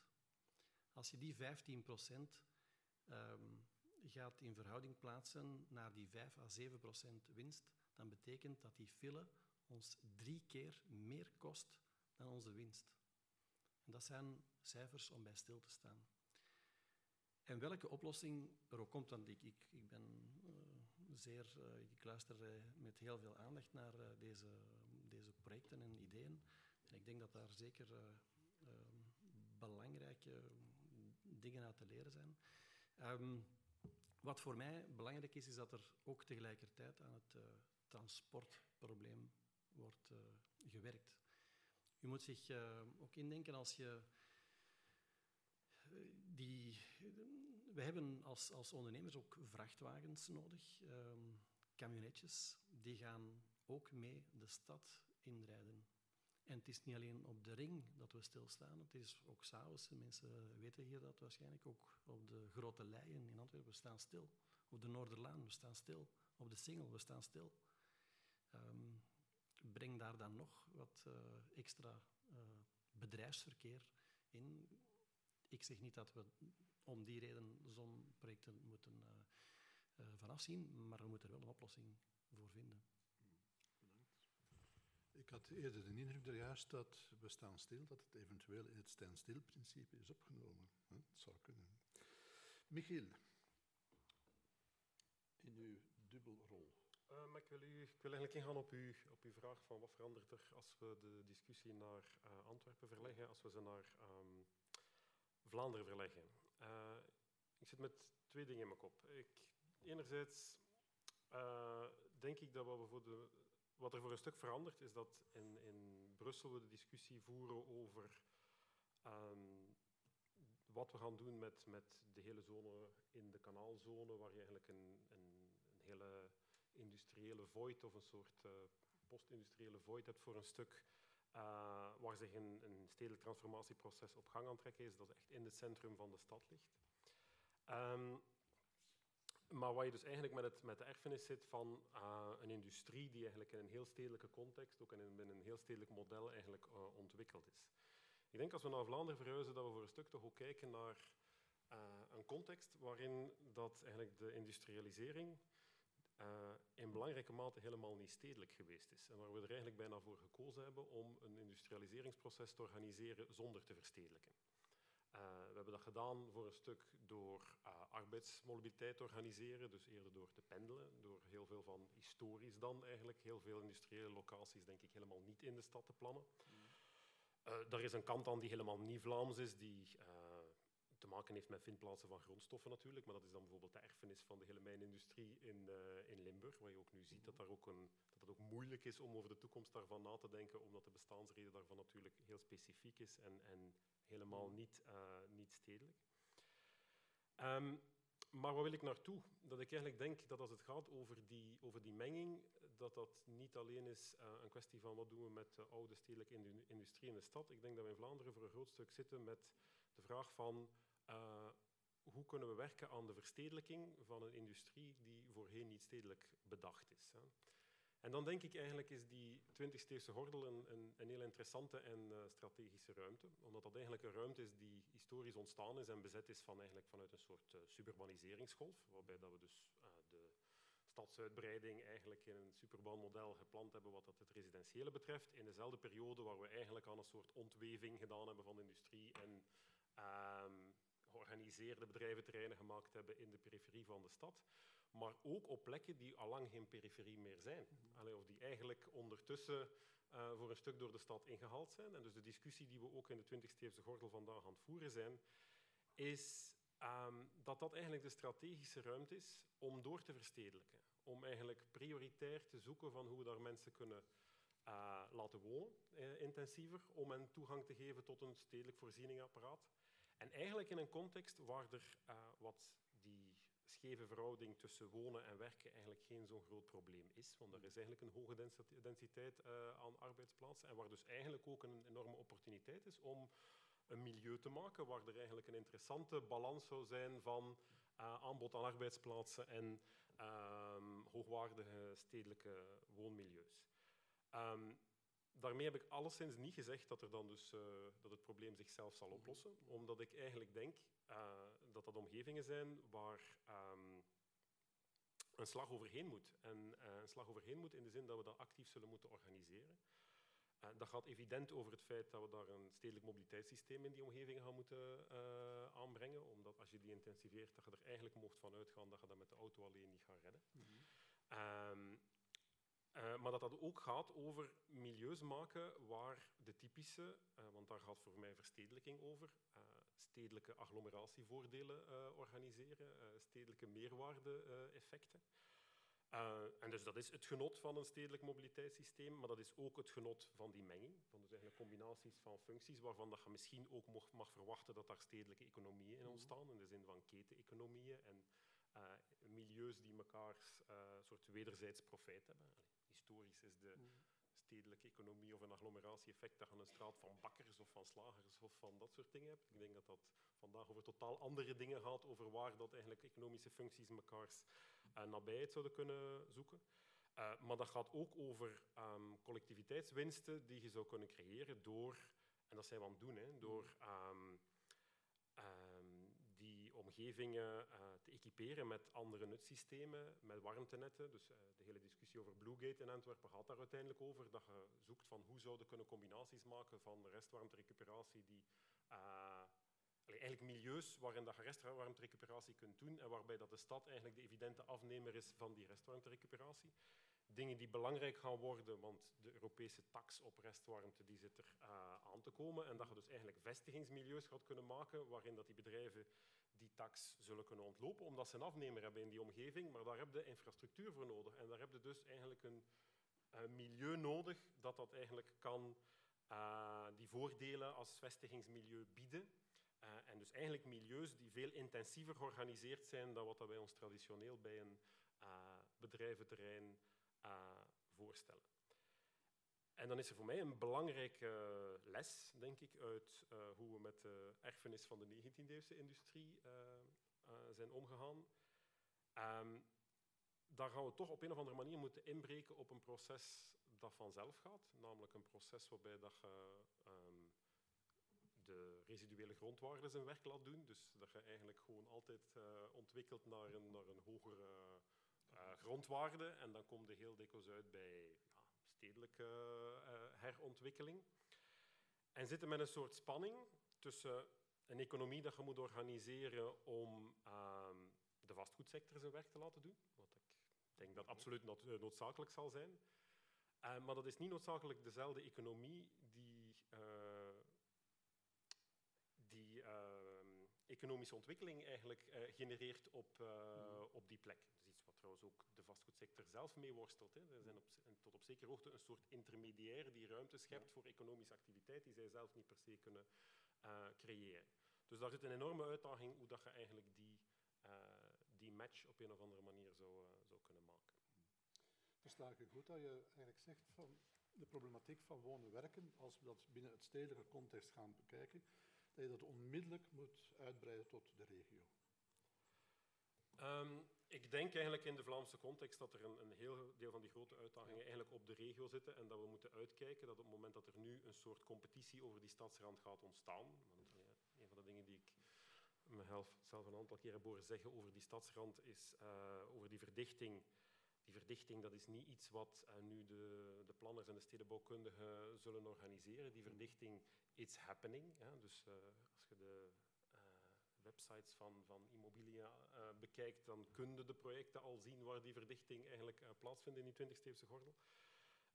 Als je die 15 procent um, gaat in verhouding plaatsen naar die 5 à 7 procent winst, dan betekent dat die file ons drie keer meer kost dan onze winst. En dat zijn cijfers om bij stil te staan. En welke oplossing er ook komt, want ik, ik, ik ben uh, zeer, uh, ik luister uh, met heel veel aandacht naar deze, deze projecten en ideeën. En ik denk dat daar zeker belangrijke dingen uit te leren zijn. Um, wat voor mij belangrijk is, is dat er ook tegelijkertijd aan het transportprobleem wordt gewerkt. U moet zich ook indenken als je die, we hebben als, als ondernemers ook vrachtwagens nodig, um, camionetjes, die gaan ook mee de stad inrijden. En het is niet alleen op de ring dat we stilstaan, het is ook s'avonds. Mensen weten hier dat waarschijnlijk ook op de grote leien in Antwerpen, we staan stil. Op de Noorderlaan, we staan stil. Op de Singel, we staan stil. Um, breng daar dan nog wat uh, extra uh, bedrijfsverkeer in ik zeg niet dat we om die reden zo'n projecten moeten uh, uh, vanaf zien, maar we moeten er wel een oplossing voor vinden. Bedankt. Ik had eerder de indruk er juist dat we staan stil, dat het eventueel in het standstill-principe is opgenomen. Dat zou kunnen. Michiel, in uw dubbelrol. Uh, maar ik wil, u, ik wil eigenlijk ingaan op, u, op uw vraag van wat verandert er als we de discussie naar uh, Antwerpen verleggen, als we ze naar um, Vlaanderen verleggen. Uh, ik zit met twee dingen in mijn kop. Ik, enerzijds uh, denk ik dat wat, de, wat er voor een stuk verandert, is dat in, in Brussel we de discussie voeren over um, wat we gaan doen met, met de hele zone in de kanaalzone, waar je eigenlijk een, een, een hele industriële void of een soort uh, post-industriële void hebt voor een stuk uh, waar zich een, een, stedelijk transformatieproces op gang aan is, dat echt in het centrum van de stad ligt. Um, maar waar je dus eigenlijk met, het, met de erfenis zit van uh, een industrie die eigenlijk in een heel stedelijke context, ook in een, in een heel stedelijk model eigenlijk uh, ontwikkeld is. Ik denk als we naar Vlaanderen verhuizen, dat we voor een stuk toch ook kijken naar een context waarin dat eigenlijk de industrialisering uh, in belangrijke mate helemaal niet stedelijk geweest is. En waar we er eigenlijk bijna voor gekozen hebben om een industrialiseringsproces te organiseren zonder te verstedelijken. Uh, we hebben dat gedaan voor een stuk door uh, arbeidsmobiliteit te organiseren, dus eerder door te pendelen, door heel veel van historisch dan eigenlijk, heel veel industriële locaties denk ik helemaal niet in de stad te plannen. Mm. Uh, er is een kant aan die helemaal niet Vlaams is, die maken heeft met vindplaatsen van grondstoffen natuurlijk, maar dat is dan bijvoorbeeld de erfenis van de hele mijnindustrie in, uh, in Limburg, waar je ook nu ziet dat, daar ook een, dat het ook moeilijk is om over de toekomst daarvan na te denken, omdat de bestaansreden daarvan natuurlijk heel specifiek is en, en helemaal niet, uh, niet stedelijk. Um, maar waar wil ik naartoe? Dat ik eigenlijk denk dat als het gaat over die, over die menging, dat dat niet alleen is uh, een kwestie van wat doen we met de oude stedelijke industrie in de stad. Ik denk dat we in Vlaanderen voor een groot stuk zitten met de vraag van uh, hoe kunnen we werken aan de verstedelijking van een industrie die voorheen niet stedelijk bedacht is. Hè. En dan denk ik eigenlijk is die 20e gordel een, een, heel interessante en uh, strategische ruimte, omdat dat eigenlijk een ruimte is die historisch ontstaan is en bezet is van eigenlijk vanuit een soort uh, suburbaniseringsgolf, waarbij dat we dus de stadsuitbreiding eigenlijk in een superbaanmodel gepland hebben wat dat het residentiële betreft, in dezelfde periode waar we eigenlijk aan een soort ontweving gedaan hebben van de industrie en um, georganiseerde bedrijventerreinen gemaakt hebben in de periferie van de stad. Maar ook op plekken die al lang geen periferie meer zijn. Of die eigenlijk ondertussen uh, voor een stuk door de stad ingehaald zijn. En dus de discussie die we ook in de 20e gordel vandaag aan het voeren zijn, is um, dat dat eigenlijk de strategische ruimte is om door te verstedelijken. Om eigenlijk prioritair te zoeken van hoe we daar mensen kunnen uh, laten wonen, uh, intensiever, om hen toegang te geven tot een stedelijk voorzieningapparaat. En eigenlijk in een context waar er uh, wat die scheve verhouding tussen wonen en werken eigenlijk geen zo'n groot probleem is. Want er is eigenlijk een hoge densiteit uh, aan arbeidsplaatsen en waar dus eigenlijk ook een enorme opportuniteit is om een milieu te maken waar er eigenlijk een interessante balans zou zijn van uh, aanbod aan arbeidsplaatsen en um, hoogwaardige stedelijke woonmilieus. Um, daarmee heb ik alleszins niet gezegd dat, er dan dus, uh, dat het probleem zichzelf zal oplossen, omdat ik eigenlijk denk uh, dat dat omgevingen zijn waar um, een slag overheen moet. En uh, een slag overheen moet in de zin dat we dat actief zullen moeten organiseren. dat gaat evident over het feit dat we daar een stedelijk mobiliteitssysteem in die omgevingen gaan moeten aanbrengen, omdat als je die intensiveert, dat je er eigenlijk mocht van uitgaan dat je dat met de auto alleen niet gaat redden. Mm -hmm. um, uh, maar dat dat ook gaat over milieus maken waar de typische, uh, want daar gaat voor mij verstedelijking over, uh, stedelijke agglomeratievoordelen organiseren, stedelijke meerwaarde-effecten. en dus dat is het genot van een stedelijk mobiliteitssysteem, maar dat is ook het genot van die menging, van dus eigenlijk combinaties van functies waarvan dat je misschien ook mag, mag verwachten dat daar stedelijke economieën in ontstaan, in de zin van keteneconomieën en milieus die mekaars soort wederzijds profijt hebben historisch is de mm. stedelijke economie of een agglomeratie-effect dat je een straat van bakkers of van slagers of van dat soort dingen hebt. Ik denk dat dat vandaag over totaal andere dingen gaat, over waar dat eigenlijk economische functies mekaars uh, nabijheid zouden kunnen zoeken. Uh, maar dat gaat ook over um, collectiviteitswinsten die je zou kunnen creëren door, en dat zijn we aan het doen, hè, door um, um, die omgevingen uh, te equiperen met andere nutsystemen, met warmtenetten. Dus de hele discussie over Bluegate in Antwerpen gaat daar uiteindelijk over. Dat je zoekt van hoe zouden kunnen combinaties maken van restwarmterecuperatie die uh, eigenlijk milieus waarin dat je restwarmterecuperatie kunt doen en waarbij dat de stad eigenlijk de evidente afnemer is van die restwarmterecuperatie. Dingen die belangrijk gaan worden, want de Europese tax op restwarmte die zit er aan te komen en dat je dus eigenlijk vestigingsmilieus gaat kunnen maken waarin dat die bedrijven zullen kunnen ontlopen, omdat ze een afnemer hebben in die omgeving, maar daar heb je infrastructuur voor nodig. En daar heb je dus eigenlijk een, een milieu nodig dat dat eigenlijk kan uh, die voordelen als vestigingsmilieu bieden. Uh, en dus eigenlijk milieus die veel intensiever georganiseerd zijn dan wat wij ons traditioneel bij een bedrijventerrein voorstellen. En dan is er voor mij een belangrijke les, denk ik, uit uh, hoe we met de erfenis van de 19e-eeuwse industrie uh, uh, zijn omgegaan. Um, daar gaan we toch op een of andere manier moeten inbreken op een proces dat vanzelf gaat. Namelijk een proces waarbij dat je um, de residuele grondwaarden zijn werk laat doen. Dus dat je eigenlijk gewoon altijd ontwikkelt naar een, naar een hogere grondwaarde. En dan komt de heel dikwijls uit bij stedelijke uh, herontwikkeling. En zitten met een soort spanning tussen een economie dat je moet organiseren om uh, de vastgoedsector zijn werk te laten doen, wat ik denk dat absoluut nood, eh, noodzakelijk zal zijn. Uh, maar dat is niet noodzakelijk dezelfde economie die, die ehm, economische ontwikkeling eigenlijk genereert op, mm. op die plek trouwens ook de vastgoedsector zelf mee worstelt. Hè. Er zijn op, tot op zekere hoogte een soort intermediair die ruimte schept voor economische activiteit die zij zelf niet per se kunnen uh, creëren. Dus daar zit een enorme uitdaging hoe dat je eigenlijk die, uh, die match op een of andere manier zou, uh, zou kunnen maken. Versta ik goed dat je eigenlijk zegt van de problematiek van wonen-werken, als we dat binnen het stedelijke context gaan bekijken, dat je dat onmiddellijk moet uitbreiden tot de regio? Um, ik denk eigenlijk in de Vlaamse context dat er een, een heel deel van die grote uitdagingen eigenlijk op de regio zitten en dat we moeten uitkijken dat op het moment dat er nu een soort competitie over die stadsrand gaat ontstaan, want ja, een van de dingen die ik mezelf zelf een aantal keren heb horen zeggen over die stadsrand is uh, over die verdichting. Die verdichting dat is niet iets wat uh, nu de, de planners en de stedenbouwkundigen zullen organiseren. Die verdichting is happening. Hè. Dus uh, als je de websites van, van Immobilia uh, bekijkt, dan kunnen de projecten al zien waar die verdichting eigenlijk uh, plaatsvindt in die 20e-eeuwse gordel.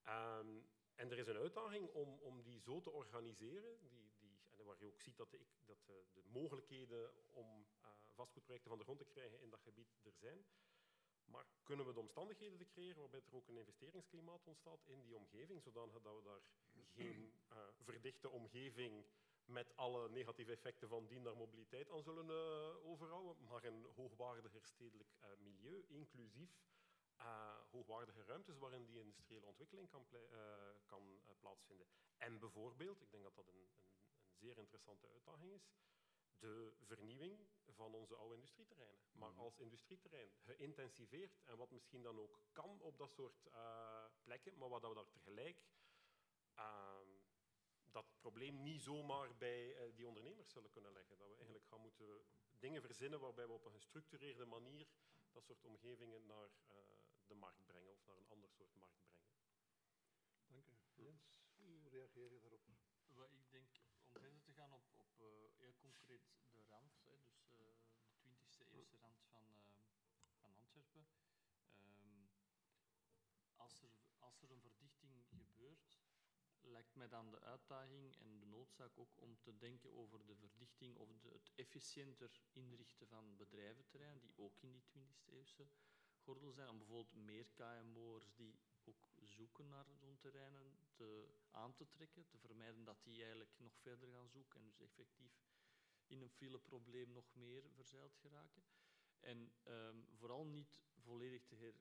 Um, en er is een uitdaging om, om die zo te organiseren, die, die, en waar je ook ziet dat de, dat de, de mogelijkheden om vastgoedprojecten van de grond te krijgen in dat gebied er zijn. Maar kunnen we de omstandigheden te creëren waarbij er ook een investeringsklimaat ontstaat in die omgeving, zodat we daar geen verdichte omgeving met alle negatieve effecten van dien naar mobiliteit aan zullen uh, overhouden, maar een hoogwaardiger stedelijk uh, milieu, inclusief uh, hoogwaardige ruimtes waarin die industriële ontwikkeling kan, kan plaatsvinden. En bijvoorbeeld, ik denk dat dat een, een, een, zeer interessante uitdaging is, de vernieuwing van onze oude industrieterreinen. Maar mm -hmm. als industrieterrein geïntensiveerd en wat misschien dan ook kan op dat soort plekken, maar wat we daar tegelijk ehm, dat probleem niet zomaar bij eh, die ondernemers zullen kunnen leggen. Dat we eigenlijk gaan moeten dingen verzinnen waarbij we op een gestructureerde manier dat soort omgevingen naar uh, de markt brengen of naar een ander soort markt brengen. Dank u. Jens, hoe reageer je daarop? Well, ik denk, om verder te gaan op, op uh, heel concreet de rand, hè, dus uh, de 20e eeuwse rand van, van Antwerpen. Um, als, er, als er een verdichting lijkt mij dan de uitdaging en de noodzaak ook om te denken over de verdichting of het efficiënter inrichten van bedrijventerrein, die ook in die 20e eeuwse gordel zijn, om bijvoorbeeld meer KMO'ers die ook zoeken naar zo'n terreinen te, aan te trekken, te vermijden dat die eigenlijk nog verder gaan zoeken en dus effectief in een fileprobleem nog meer verzeild geraken. En um, vooral niet volledig te, her,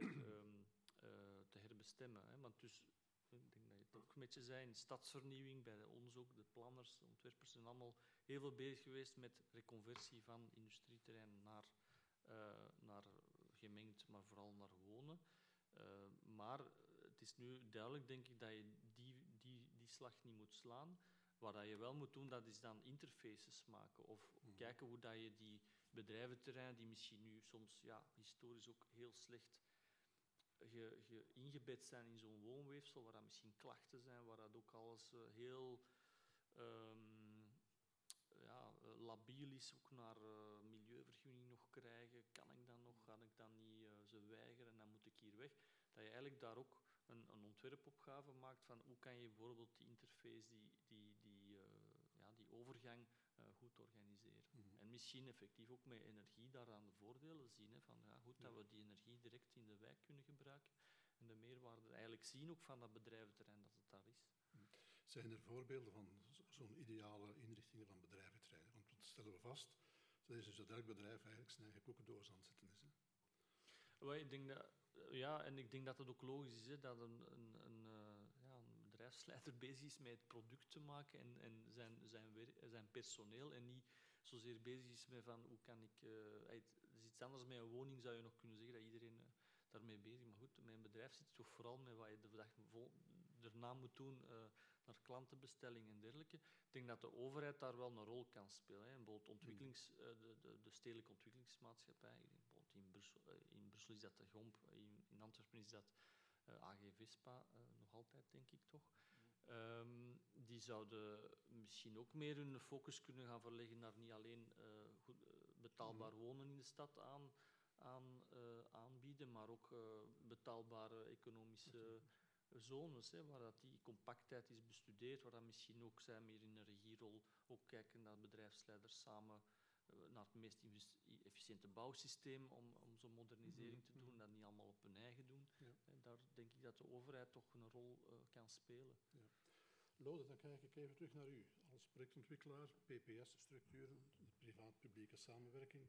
um, uh, te herbestemmen. Hè. Want dus ik denk ook met je zei, in stadsvernieuwing, bij ons ook, de planners, de ontwerpers zijn allemaal heel veel bezig geweest met reconversie van industrieterrein naar, uh, naar gemengd, maar vooral naar wonen. Uh, maar het is nu duidelijk, denk ik, dat je die, die, die slag niet moet slaan. Wat dat je wel moet doen, dat is dan interfaces maken. Of mm. kijken hoe dat je die bedrijventerrein, die misschien nu soms ja, historisch ook heel slecht ge, ge ingebed zijn in zo'n woonweefsel, waar dat misschien klachten zijn, waar dat ook alles uh, heel um, ja, uh, labiel is, ook naar uh, milieuvergunning nog krijgen. Kan ik dan nog? Ga ik dan niet ze weigeren en dan moet ik hier weg? Dat je eigenlijk daar ook een, een ontwerpopgave maakt van hoe kan je bijvoorbeeld die interface, die, die, die, ja, die overgang goed organiseren. Mm -hmm. En misschien effectief ook met energie daaraan de voordelen zien. Hè, van, ja, goed, dat we die energie direct in de wijk kunnen gebruiken. En de meerwaarde eigenlijk zien ook van dat bedrijventerrein dat het daar is. Zijn er voorbeelden van zo'n ideale inrichtingen van bedrijventerreinen? Want dat stellen we vast, dat is dus dat elk bedrijf eigenlijk zijn eigen koekendoos aan het zetten is. Hè? Ik denk dat, ja, en ik denk dat het ook logisch is hè, dat een, bedrijfsleider bezig is met het product te maken en, en zijn, zijn, zijn personeel en niet zozeer bezig is met van hoe kan ik... Uh, het is iets anders met een woning, zou je nog kunnen zeggen dat iedereen uh, daarmee bezig is. Maar goed, mijn bedrijf zit toch vooral met wat je de dag erna moet doen uh, naar klantenbestelling en dergelijke. Ik denk dat de overheid daar wel een rol kan spelen. Hè. Bijvoorbeeld ontwikkelings, uh, de, de, de, stedelijke ontwikkelingsmaatschappij. Bijvoorbeeld in Brussel, in Brussel is dat de GOMP, in, in Antwerpen is dat AG Vespa, nog altijd denk ik toch. Um, die zouden misschien ook meer hun focus kunnen gaan verleggen naar niet alleen uh, goed, betaalbaar mm. wonen in de stad aan, aan, aanbieden, maar ook betaalbare economische zones, hè, waar dat die compactheid is bestudeerd, waar dat misschien ook zij meer in een regierol ook kijken naar bedrijfsleiders samen naar het meest efficiënte bouwsysteem om, om zo'n modernisering te doen, dat niet allemaal op hun eigen doen. Ja. En daar denk ik dat de overheid toch een rol uh, kan spelen. Ja. Lode, dan kijk ik even terug naar u. Als projectontwikkelaar, PPS-structuren, privaat-publieke samenwerking.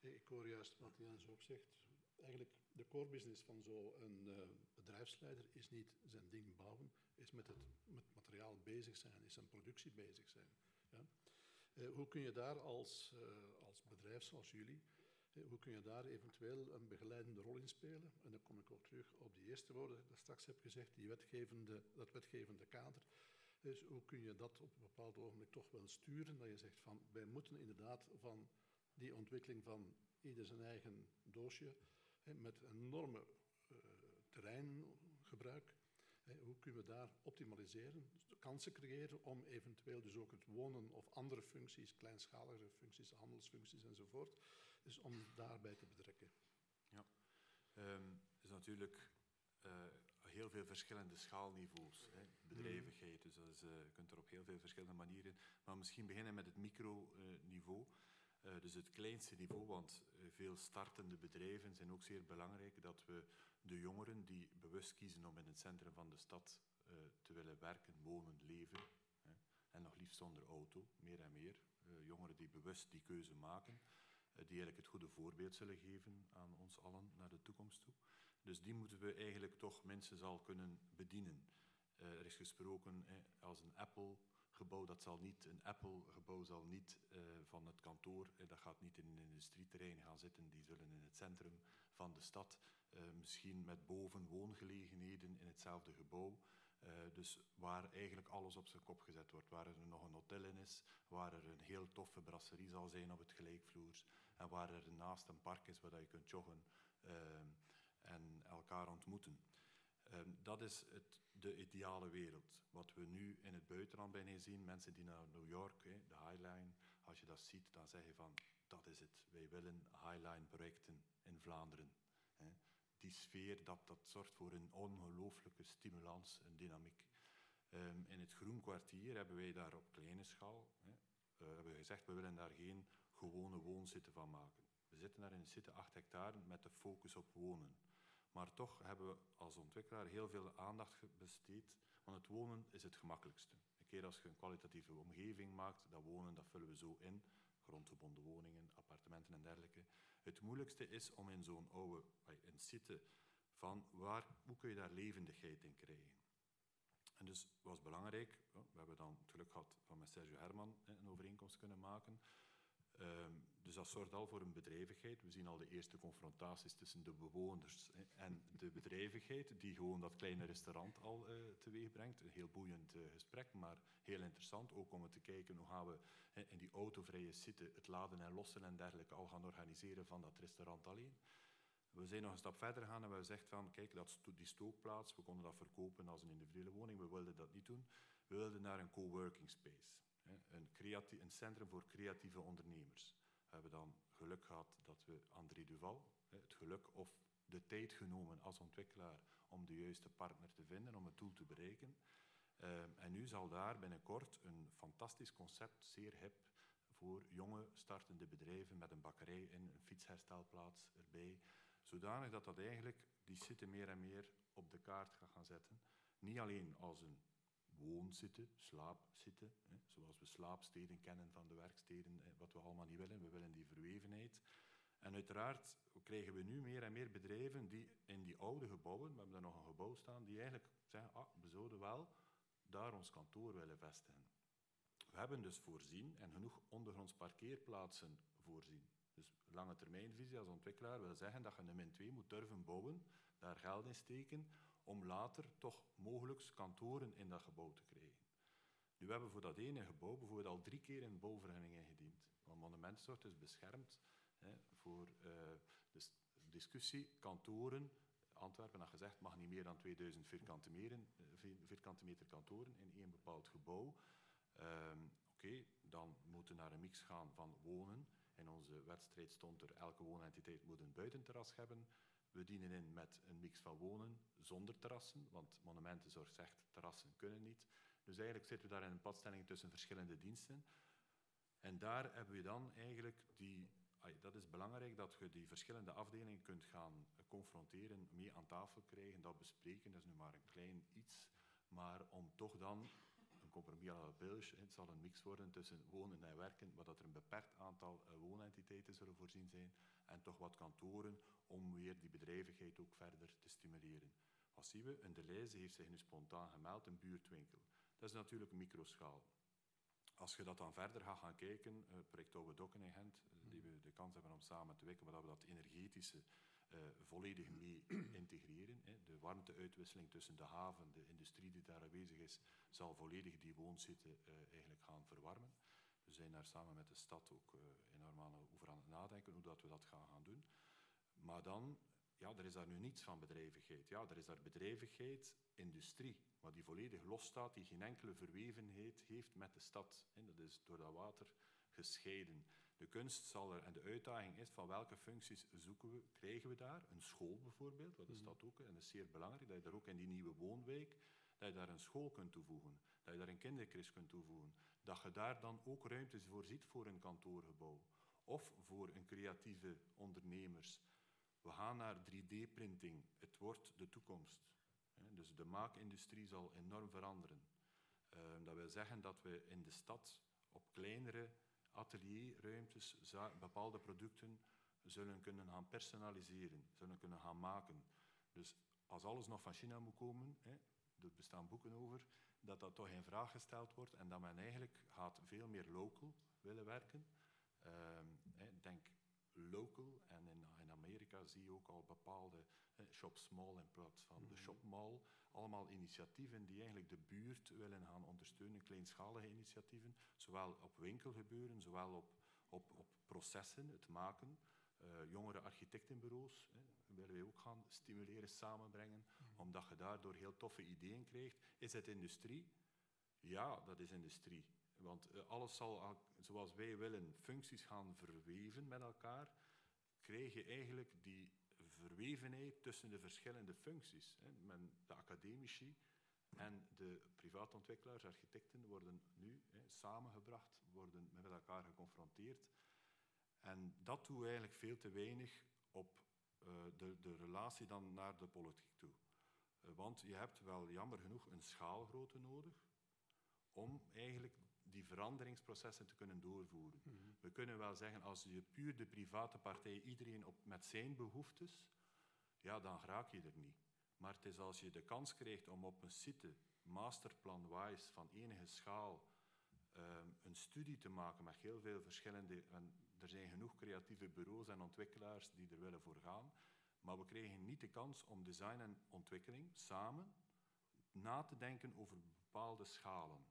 Ik hoor juist wat Jens ook zegt. Eigenlijk de core business van zo'n uh, bedrijfsleider is niet zijn ding bouwen, is met het met materiaal bezig zijn, is zijn productie bezig zijn. Ja? Uh, hoe kun je daar als, uh, als bedrijf zoals jullie, hoe kun je daar eventueel een begeleidende rol in spelen? En dan kom ik ook terug op die eerste woorden die ik straks heb gezegd, die wetgevende, dat wetgevende kader. Dus hoe kun je dat op een bepaald ogenblik toch wel sturen? Dat je zegt van wij moeten inderdaad van die ontwikkeling van ieder zijn eigen doosje met enorme terreingebruik. Hoe kunnen we daar optimaliseren, kansen creëren om eventueel dus ook het wonen of andere functies, kleinschalige functies, handelsfuncties enzovoort, dus om daarbij te betrekken. Ja, um, is natuurlijk uh, heel veel verschillende schaalniveaus. Hè. Bedrijvigheid, dus dat uh, je kunt er op heel veel verschillende manieren. Maar misschien beginnen met het microniveau. Uh, dus het kleinste niveau, want veel startende bedrijven zijn ook zeer belangrijk dat we de jongeren die bewust kiezen om in het centrum van de stad uh, te willen werken, wonen, leven, hè, en nog liefst zonder auto, meer en meer, uh, jongeren die bewust die keuze maken, uh, die eigenlijk het goede voorbeeld zullen geven aan ons allen naar de toekomst toe. Dus die moeten we eigenlijk toch mensen al kunnen bedienen. er is gesproken als een Apple gebouw, dat zal niet, een Apple-gebouw zal niet van het kantoor, dat gaat niet in een industrieterrein gaan zitten, die zullen in het centrum van de stad, uh, misschien met boven woongelegenheden in hetzelfde gebouw, dus waar eigenlijk alles op zijn kop gezet wordt. Waar er nog een hotel in is, waar er een heel toffe brasserie zal zijn op het gelijkvloers. En waar er naast een park is waar je kunt joggen en elkaar ontmoeten. Dat is het, de ideale wereld. Wat we nu in het buitenland bijna zien, mensen die naar New York, de Highline, als je dat ziet, dan zeg je van, dat is het. Wij willen Highline-projecten in Vlaanderen. Die sfeer, dat, dat zorgt voor een ongelooflijke stimulans en dynamiek. Um, in het Groen Kwartier hebben wij daar op kleine schaal uh, hebben gezegd, we willen daar geen gewone woonzitten van maken. We zitten daar in zitten 8 hectare met de focus op wonen. Maar toch hebben we als ontwikkelaar heel veel aandacht besteed, want het wonen is het gemakkelijkste. Een keer als je een kwalitatieve omgeving maakt, dat wonen, dat vullen we zo in. Grondgebonden woningen, appartementen en dergelijke. Het moeilijkste is om in zo'n oude, een site van waar, hoe kun je daar levendigheid in krijgen. En dus was belangrijk, we hebben dan geluk gehad van met Sergio Herman een overeenkomst kunnen maken. Um, dus dat zorgt al voor een bedrijvigheid. We zien al de eerste confrontaties tussen de bewoners en de bedrijvigheid, die gewoon dat kleine restaurant al uh, teweeg brengt. Een heel boeiend uh, gesprek, maar heel interessant. Ook om te kijken hoe gaan we in die autovrije zitten het laden en lossen en dergelijke al gaan organiseren van dat restaurant alleen. We zijn nog een stap verder gegaan en we hebben gezegd van, kijk, dat, die stookplaats, we konden dat verkopen als een individuele woning, we wilden dat niet doen. We wilden naar een coworking space, een, een centrum voor creatieve ondernemers. Hebben dan geluk gehad dat we André Duval, het geluk of de tijd genomen als ontwikkelaar om de juiste partner te vinden, om het doel te bereiken. Ehm, en nu zal daar binnenkort een fantastisch concept, zeer hip, voor jonge startende bedrijven met een bakkerij in, een fietsherstelplaats erbij, zodanig dat dat eigenlijk die zitten meer en meer op de kaart gaat gaan zetten. Niet alleen als een woonzitten, slaapzitten, hè, zoals we slaapsteden kennen van de werksteden, hè, wat we allemaal niet willen. We willen die verwevenheid. En uiteraard krijgen we nu meer en meer bedrijven die in die oude gebouwen, we hebben daar nog een gebouw staan, die eigenlijk zeggen, ah, we zouden wel daar ons kantoor willen vestigen. We hebben dus voorzien en genoeg ondergronds parkeerplaatsen voorzien. Dus lange termijnvisie als ontwikkelaar wil zeggen dat je een min 2 moet durven bouwen, daar geld in steken, om later toch mogelijk kantoren in dat gebouw te krijgen. Nu hebben we voor dat ene gebouw bijvoorbeeld al drie keer een bouwvergunning ingediend. Want monumentensoort is beschermd hè, voor uh, de discussie, kantoren. Antwerpen had gezegd, mag niet meer dan 2000 vierkante, meren, eh, vierkante meter kantoren in één bepaald gebouw. Um, Oké, dan moeten we naar een mix gaan van wonen. In onze wedstrijd stond er, elke woonentiteit moet een buitenterras hebben. We dienen in met een mix van wonen zonder terrassen, want monumentenzorg zegt terrassen kunnen niet. Dus eigenlijk zitten we daar in een padstelling tussen verschillende diensten. En daar hebben we dan eigenlijk die, dat is belangrijk dat je die verschillende afdelingen kunt gaan confronteren, mee aan tafel krijgen, dat bespreken. Dat is nu maar een klein iets, maar om toch dan een compromis à la Belge, het zal een mix worden tussen wonen en werken, maar dat er een beperkt aantal uh, woonentiteiten zullen voorzien zijn en toch wat kantoren om weer die bedrijvigheid ook verder te stimuleren. Wat zien we? Een Deleuze heeft zich nu spontaan gemeld, een buurtwinkel. Dat is natuurlijk microschaal. Als je dat dan verder gaat gaan kijken, uh, project Oude Dokken in Gent, uh, die we de kans hebben om samen te werken, waar we dat energetische uh, volledig mee integreren. Hè. De warmteuitwisseling tussen de haven, de industrie die daar aanwezig is, zal volledig die woonzitten eigenlijk gaan verwarmen. We zijn daar samen met de stad ook enorm aan, over aan het nadenken hoe dat we dat gaan, gaan doen. Maar dan, ja, er is daar nu niets van bedrijvigheid. Ja, er is daar bedrijvigheid, industrie, maar die volledig losstaat, die geen enkele verwevenheid heeft met de stad. En dat is door dat water gescheiden. De kunst zal er, en de uitdaging is van welke functies zoeken we, krijgen we daar? Een school bijvoorbeeld, wat de mhm. stad ook, en dat is zeer belangrijk, dat je daar ook in die nieuwe woonwijk, dat je daar een school kunt toevoegen, dat je daar een kinderkris kunt toevoegen, dat je daar dan ook ruimtes voorziet voor een kantoorgebouw of voor een creatieve ondernemers. We gaan naar 3D-printing, het wordt de toekomst. Dus de maakindustrie zal enorm veranderen. Ehm, dat wil zeggen dat we in de stad op kleinere atelierruimtes bepaalde producten zullen kunnen gaan personaliseren, zullen kunnen gaan maken. Dus als alles nog van China moet komen, hè, er bestaan boeken over, dat dat toch in vraag gesteld wordt en dat men eigenlijk gaat veel meer local willen werken. Hè, denk local en in, in, Amerika zie je ook al bepaalde shop small in plaats van de shop mall. Allemaal initiatieven die eigenlijk de buurt willen gaan ondersteunen, kleinschalige initiatieven, zowel op winkelgebeuren, zowel op, op, op processen, het maken. Uh, jongere architectenbureaus hè, willen wij ook gaan stimuleren, samenbrengen, mm. omdat je daardoor heel toffe ideeën krijgt. Is het industrie? Ja, dat is industrie. Want uh, alles zal, zoals wij willen, functies gaan verweven met elkaar, krijg je eigenlijk die verwevenheid tussen de verschillende functies. De academici en de privaatontwikkelaars, architecten, worden nu samengebracht, worden met elkaar geconfronteerd. En dat doet eigenlijk veel te weinig op uh, de, de relatie dan naar de politiek toe. Uh, want je hebt wel jammer genoeg een schaalgrootte nodig om eigenlijk die veranderingsprocessen te kunnen doorvoeren. Mm -hmm. We kunnen wel zeggen, als je puur de private partij, iedereen op, met zijn behoeftes, ja, dan raak je er niet. Maar het is als je de kans krijgt om op een site, masterplan-wise, van enige schaal, um, een studie te maken met heel veel verschillende... En er zijn genoeg creatieve bureaus en ontwikkelaars die er willen voor gaan, maar we krijgen niet de kans om design en ontwikkeling samen na te denken over bepaalde schalen.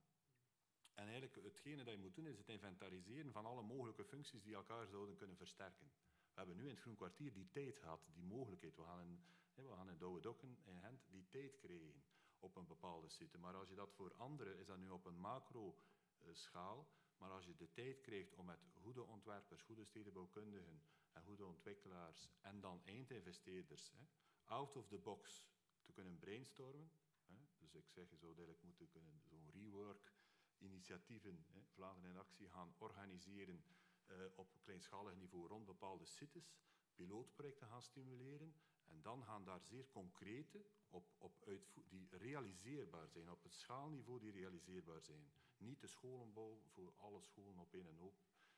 En eigenlijk hetgene dat je moet doen, is het inventariseren van alle mogelijke functies die elkaar zouden kunnen versterken. We hebben nu in het Groen Kwartier die tijd gehad, die mogelijkheid. We gaan in, we gaan in Douwe Dokken in Gent die tijd krijgen op een bepaalde site. Maar als je dat voor anderen, is dat nu op een macro-schaal, maar als je de tijd krijgt om met goede ontwerpers, goede stedenbouwkundigen en goede ontwikkelaars en dan eindinvesteerders hè, out of the box te kunnen brainstormen. Hè, dus ik zeg, je zou eigenlijk moeten kunnen zo'n rework initiatieven, hè, Vlaanderen in actie, gaan organiseren uh, op kleinschalig niveau rond bepaalde sites, pilootprojecten gaan stimuleren en dan gaan daar zeer concrete, op, op die realiseerbaar zijn, op het schaalniveau die realiseerbaar zijn. Niet de scholenbouw voor alle scholen op één en op.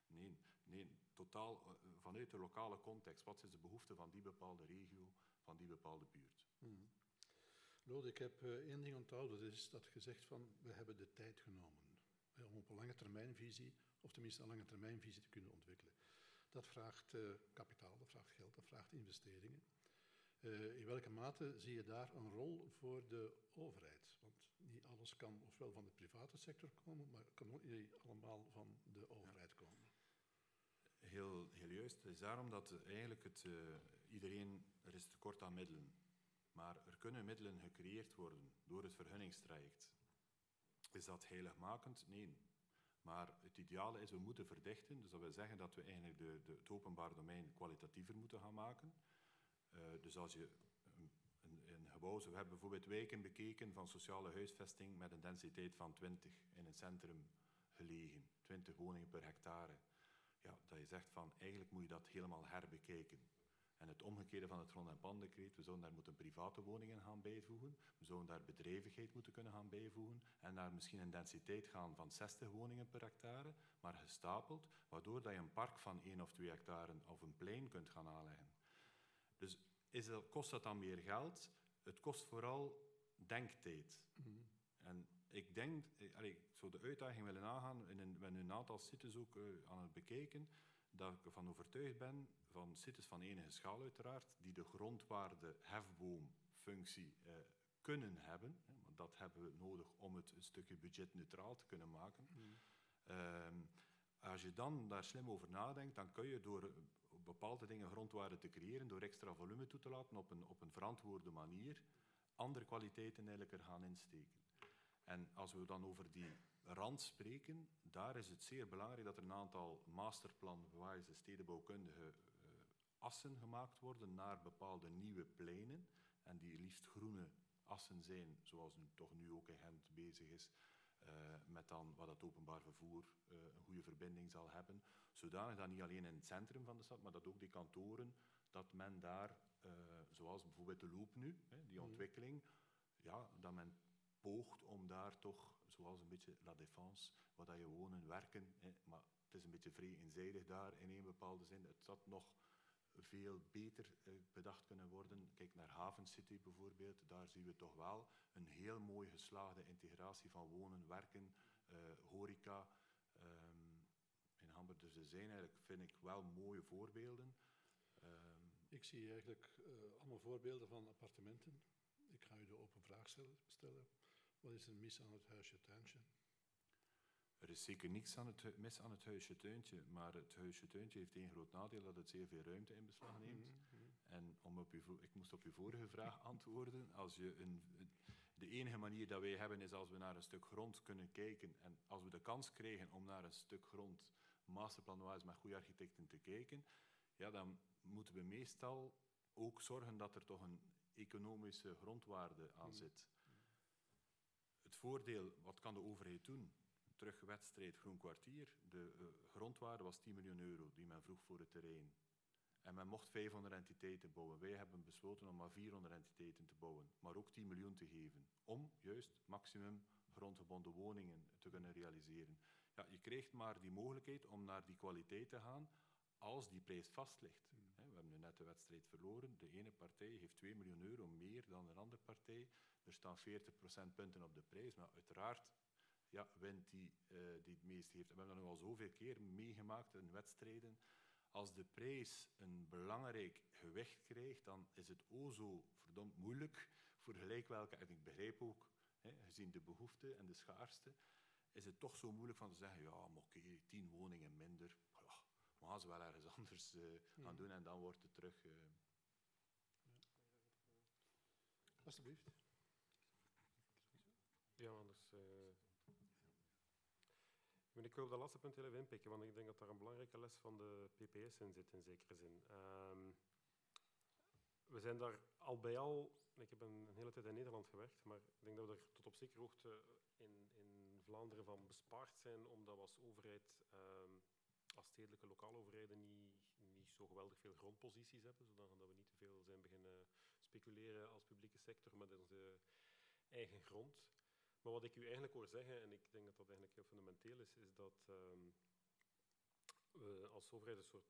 Nee, nee totaal uh, vanuit de lokale context. Wat is de behoefte van die bepaalde regio, van die bepaalde buurt? Hmm. Lode, ik heb uh, één ding onthouden, dat is dat gezegd van we hebben de tijd genomen om op een lange termijnvisie, of tenminste een lange termijnvisie te kunnen ontwikkelen. Dat vraagt uh, kapitaal, dat vraagt geld, dat vraagt investeringen. Uh, in welke mate zie je daar een rol voor de overheid? Want niet alles kan ofwel van de private sector komen, maar kan ook niet allemaal van de overheid komen. Heel, heel juist. Het is daarom dat eigenlijk het, iedereen, er is tekort aan middelen. Maar er kunnen middelen gecreëerd worden door het vergunningstraject. Is dat heiligmakend? Nee. Maar het ideale is, we moeten verdichten. Dus dat wil zeggen dat we eigenlijk de, de, het openbaar domein kwalitatiever moeten gaan maken. Uh, dus als je een, een, gebouw... We hebben bijvoorbeeld wijken bekeken van sociale huisvesting met een densiteit van 20 in een centrum gelegen. 20 woningen per hectare. Ja, dat je zegt van, eigenlijk moet je dat helemaal herbekijken. En het omgekeerde van het grond- en pandecreet, we zouden daar moeten private woningen gaan bijvoegen, we zouden daar bedrijvigheid moeten kunnen gaan bijvoegen en daar misschien een densiteit gaan van 60 woningen per hectare, maar gestapeld, waardoor dat je een park van 1 of 2 hectare of een plein kunt gaan aanleggen. Dus is dat, kost dat dan meer geld? Het kost vooral denktijd. Mm En ik denk, allee, ik zou de uitdaging willen aangaan, in een, we hebben een aantal sites ook uh, aan het bekeken, dat ik ervan overtuigd ben van sites van enige schaal uiteraard, die de grondwaarde hefboomfunctie eh, kunnen hebben. Hè, want dat hebben we nodig om het een stukje budgetneutraal te kunnen maken. Mm. Um, als je dan daar slim over nadenkt, dan kun je door bepaalde dingen grondwaarde te creëren, door extra volume toe te laten op een, op een verantwoorde manier, andere kwaliteiten eigenlijk er gaan insteken. En als we dan over die rand spreken, daar is het zeer belangrijk dat er een aantal masterplanwijze stedenbouwkundige uh, assen gemaakt worden naar bepaalde nieuwe pleinen. En die liefst groene assen zijn, zoals nu, toch nu ook in Gent bezig is, uh, met dan wat het openbaar vervoer uh, een goede verbinding zal hebben. Zodanig dat niet alleen in het centrum van de stad, maar dat ook die kantoren, dat men daar, zoals bijvoorbeeld de Loop nu, hè, die mhm. ontwikkeling, ja, dat men poogt om daar toch zoals een beetje La Défense, waar dat je wonen, werken. Maar het is een beetje vrij eenzijdig daar in een bepaalde zin. Het had nog veel beter eh, bedacht kunnen worden. Kijk naar Haven City bijvoorbeeld, daar zien we toch wel een heel mooi geslaagde integratie van wonen, werken, uh, horeca um, in Hamburg. Dus er zijn eigenlijk, vind ik, wel mooie voorbeelden. Um, ik zie eigenlijk uh, allemaal voorbeelden van appartementen ik ga u de open vraag stellen. Wat is er mis aan het huisje tuintje? Er is zeker niks aan het, mis aan het huisje tuintje, maar het huisje tuintje heeft één groot nadeel, dat het zeer veel ruimte in beslag neemt. Mhm, mhm. En om op uw, ik moest op uw vorige vraag antwoorden. Als je een, de enige manier dat wij hebben is als we naar een stuk grond kunnen kijken en als we de kans krijgen om naar een stuk grond masterplanwijs met goede architecten te kijken, ja, dan moeten we meestal ook zorgen dat er toch een economische grondwaarde aan mhm. zit. Het voordeel, wat kan de overheid doen? Terug wedstrijd Groen Kwartier. De uh, grondwaarde was 10 miljoen euro die men vroeg voor het terrein. En men mocht 500 entiteiten bouwen. Wij hebben besloten om maar 400 entiteiten te bouwen, maar ook 10 miljoen te geven. Om juist maximum grondgebonden woningen te kunnen realiseren. Ja, je krijgt maar die mogelijkheid om naar die kwaliteit te gaan als die prijs vast ligt. Hmm. We hebben nu net de wedstrijd verloren. De ene partij heeft 2 miljoen euro meer dan de andere partij. Er staan 40% punten op de prijs, maar uiteraard ja, wint die uh, die het meest heeft. we hebben dat nu al zoveel keer meegemaakt in wedstrijden. Als de prijs een belangrijk gewicht krijgt, dan is het o zo verdomd moeilijk voor gelijk welke, en ik begrijp ook, hè, gezien de behoefte en de schaarste, is het toch zo moeilijk van te zeggen, ja, maar oké, okay, tien woningen minder, ja, we gaan ze wel ergens anders uh, gaan hmm. doen en dan wordt het terug... Uh... Alsjeblieft. Ja, anders... Uh, ik wil op dat laatste punt heel even inpikken, want ik denk dat daar een belangrijke les van de PPS in zit, in zekere zin. Um, we zijn daar al bij al, ik heb een, hele tijd in Nederland gewerkt, maar ik denk dat we er tot op zekere hoogte in, in Vlaanderen van bespaard zijn, omdat we als overheid, um, als stedelijke lokale overheden, niet, niet zo geweldig veel grondposities hebben, zodat we niet te veel zijn beginnen speculeren als publieke sector met onze eigen grond. Maar wat ik u eigenlijk hoor zeggen, en ik denk dat dat eigenlijk heel fundamenteel is, is dat um, we als overheid een soort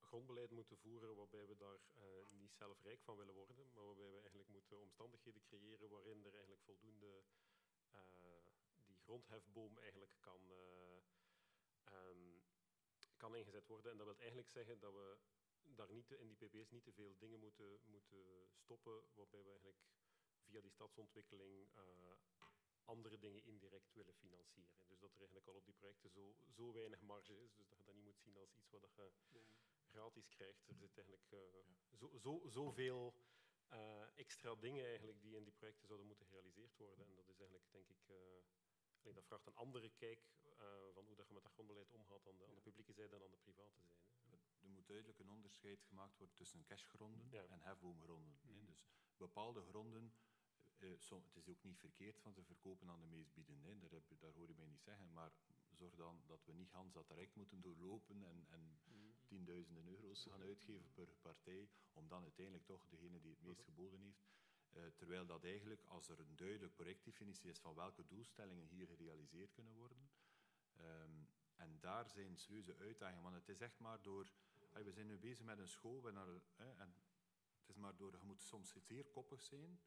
grondbeleid moeten voeren waarbij we daar uh, niet zelf rijk van willen worden, maar waarbij we eigenlijk moeten omstandigheden creëren waarin er eigenlijk voldoende uh, die grondhefboom eigenlijk kan, uh, um, kan ingezet worden. En dat wil eigenlijk zeggen dat we daar niet in die PP's niet te veel dingen moeten, moeten stoppen, waarbij we eigenlijk via die stadsontwikkeling andere dingen indirect willen financieren. Dus dat er eigenlijk al op die projecten zo, zo weinig marge is, dus dat je dat niet moet zien als iets wat je gratis krijgt. Er zit eigenlijk uh, zo, zo, zoveel uh, extra dingen eigenlijk die in die projecten zouden moeten gerealiseerd worden. En dat is eigenlijk, denk ik, uh, dat vraagt een andere kijk van hoe dat je met dat grondbeleid omgaat aan de, aan de publieke zijde en aan de private zijde. Er moet duidelijk een onderscheid gemaakt worden tussen cashgronden en hefboomgronden. Mm. Dus bepaalde gronden uh, so, het is ook niet verkeerd van te verkopen aan de meest biedende, daar, heb, daar hoor je mij niet zeggen, maar zorg dan dat we niet Hans dat direct moeten doorlopen en, en mm. tienduizenden euro's gaan uitgeven per partij, om dan uiteindelijk toch degene die het meest geboden heeft. Uh, terwijl dat eigenlijk, als er een duidelijk projectdefinitie is van welke doelstellingen hier gerealiseerd kunnen worden, um, en daar zijn serieuze uitdagingen, want het is echt maar door... Hey, we zijn nu bezig met een school, we naar, en het is maar door... Je moet soms zeer koppig zijn,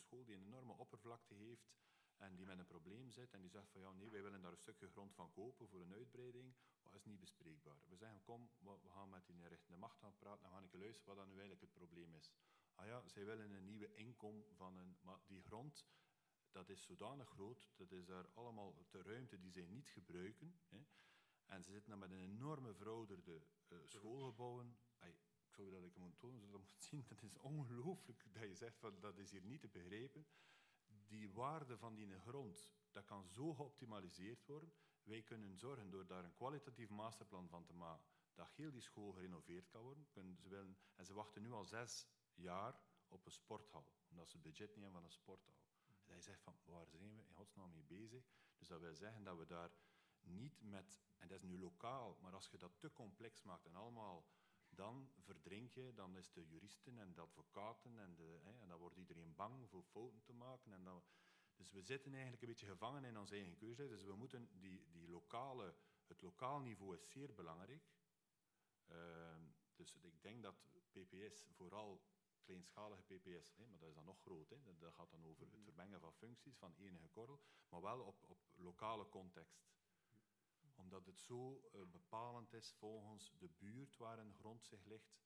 school die een enorme oppervlakte heeft en die met een probleem zit en die zegt van ja, nee, wij willen daar een stukje grond van kopen voor een uitbreiding, wat is niet bespreekbaar. We zeggen kom, we gaan met die rechtende macht gaan praten en gaan ik luisteren wat dan nu eigenlijk het probleem is. Ah ja, zij willen een nieuwe inkom van een... Maar die grond, dat is zodanig groot, dat is daar allemaal de ruimte die zij niet gebruiken. Hè. En ze zitten dan met een enorme verouderde uh, schoolgebouwen dat ik moet tonen, zodat moet zien, dat is ongelooflijk dat je zegt van dat is hier niet te begrijpen. Die waarde van die grond, dat kan zo geoptimaliseerd worden. Wij kunnen zorgen door daar een kwalitatief masterplan van te maken, dat heel die school gerenoveerd kan worden. Ze en ze wachten nu al zes jaar op een sporthal, omdat ze het budget niet hebben van een sporthal. En je zegt van, waar zijn we in godsnaam mee bezig? Dus dat wil zeggen dat we daar niet met, en dat is nu lokaal, maar als je dat te complex maakt en allemaal dan verdrink je, dan is de juristen en de advocaten en, de, hè, en dan wordt iedereen bang voor fouten te maken. En dan, dus we zitten eigenlijk een beetje gevangen in onze eigen keuze. Dus we moeten die, die lokale, het lokaal niveau is zeer belangrijk. Uh, dus ik denk dat PPS, vooral kleinschalige PPS, hè, maar dat is dan nog groot, hè, dat, dat gaat dan over het mhm. vermengen van functies van enige korrel, maar wel op, op lokale context omdat het zo uh, bepalend is volgens de buurt waar een grond zich ligt.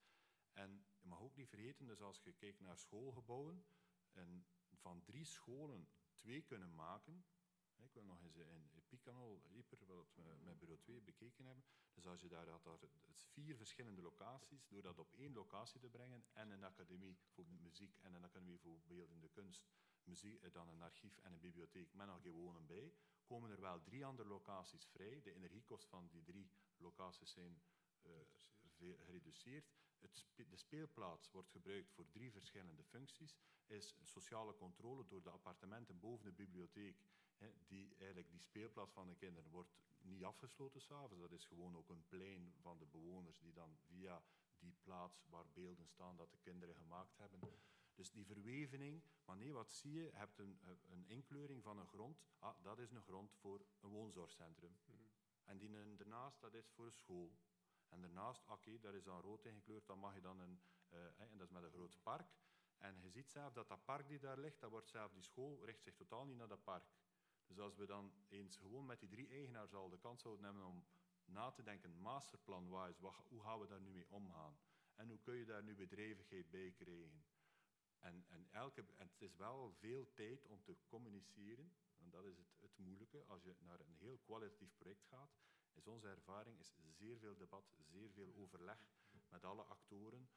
En je mag ook niet vergeten, dus als je kijkt naar schoolgebouwen, en van drie scholen twee kunnen maken. Ik wil nog eens in Picanol, Hyper, wat we met bureau 2 bekeken hebben. Dus als je daar had, vier verschillende locaties, door dat op één locatie te brengen en een academie voor muziek en een academie voor beeldende kunst, muziek, eh, dan een archief en een bibliotheek met nog gewonen bij, komen er wel drie andere locaties vrij. De energiekosten van die drie locaties zijn uh, gereduceerd. Het de speelplaats wordt gebruikt voor drie verschillende functies. Is sociale controle door de appartementen boven de bibliotheek. Hè, die, eigenlijk die speelplaats van de kinderen wordt niet afgesloten s'avonds. Dat is gewoon ook een plein van de bewoners die dan via die plaats waar beelden staan dat de kinderen gemaakt hebben. Dus die verwevening, maar nee, wat zie je? Je hebt een, een inkleuring van een grond. Ah, dat is een grond voor een woonzorgcentrum. Mhm. En die daarnaast, dat is voor een school. En daarnaast, oké, daar is dan rood ingekleurd, dan mag je dan een, uh, en dat is met een groot park. En je ziet zelf dat dat park die daar ligt, dat wordt zelf, die school richt zich totaal niet naar dat park. Dus als we dan eens gewoon met die drie eigenaars al de kans zouden hebben om na te denken, masterplan-wise, hoe gaan we daar nu mee omgaan? En hoe kun je daar nu bedrijvigheid bij krijgen? En, en, elke, en het is wel veel tijd om te communiceren, en dat is het, het moeilijke. Als je naar een heel kwalitatief project gaat, is onze ervaring is zeer veel debat, zeer veel overleg met alle actoren.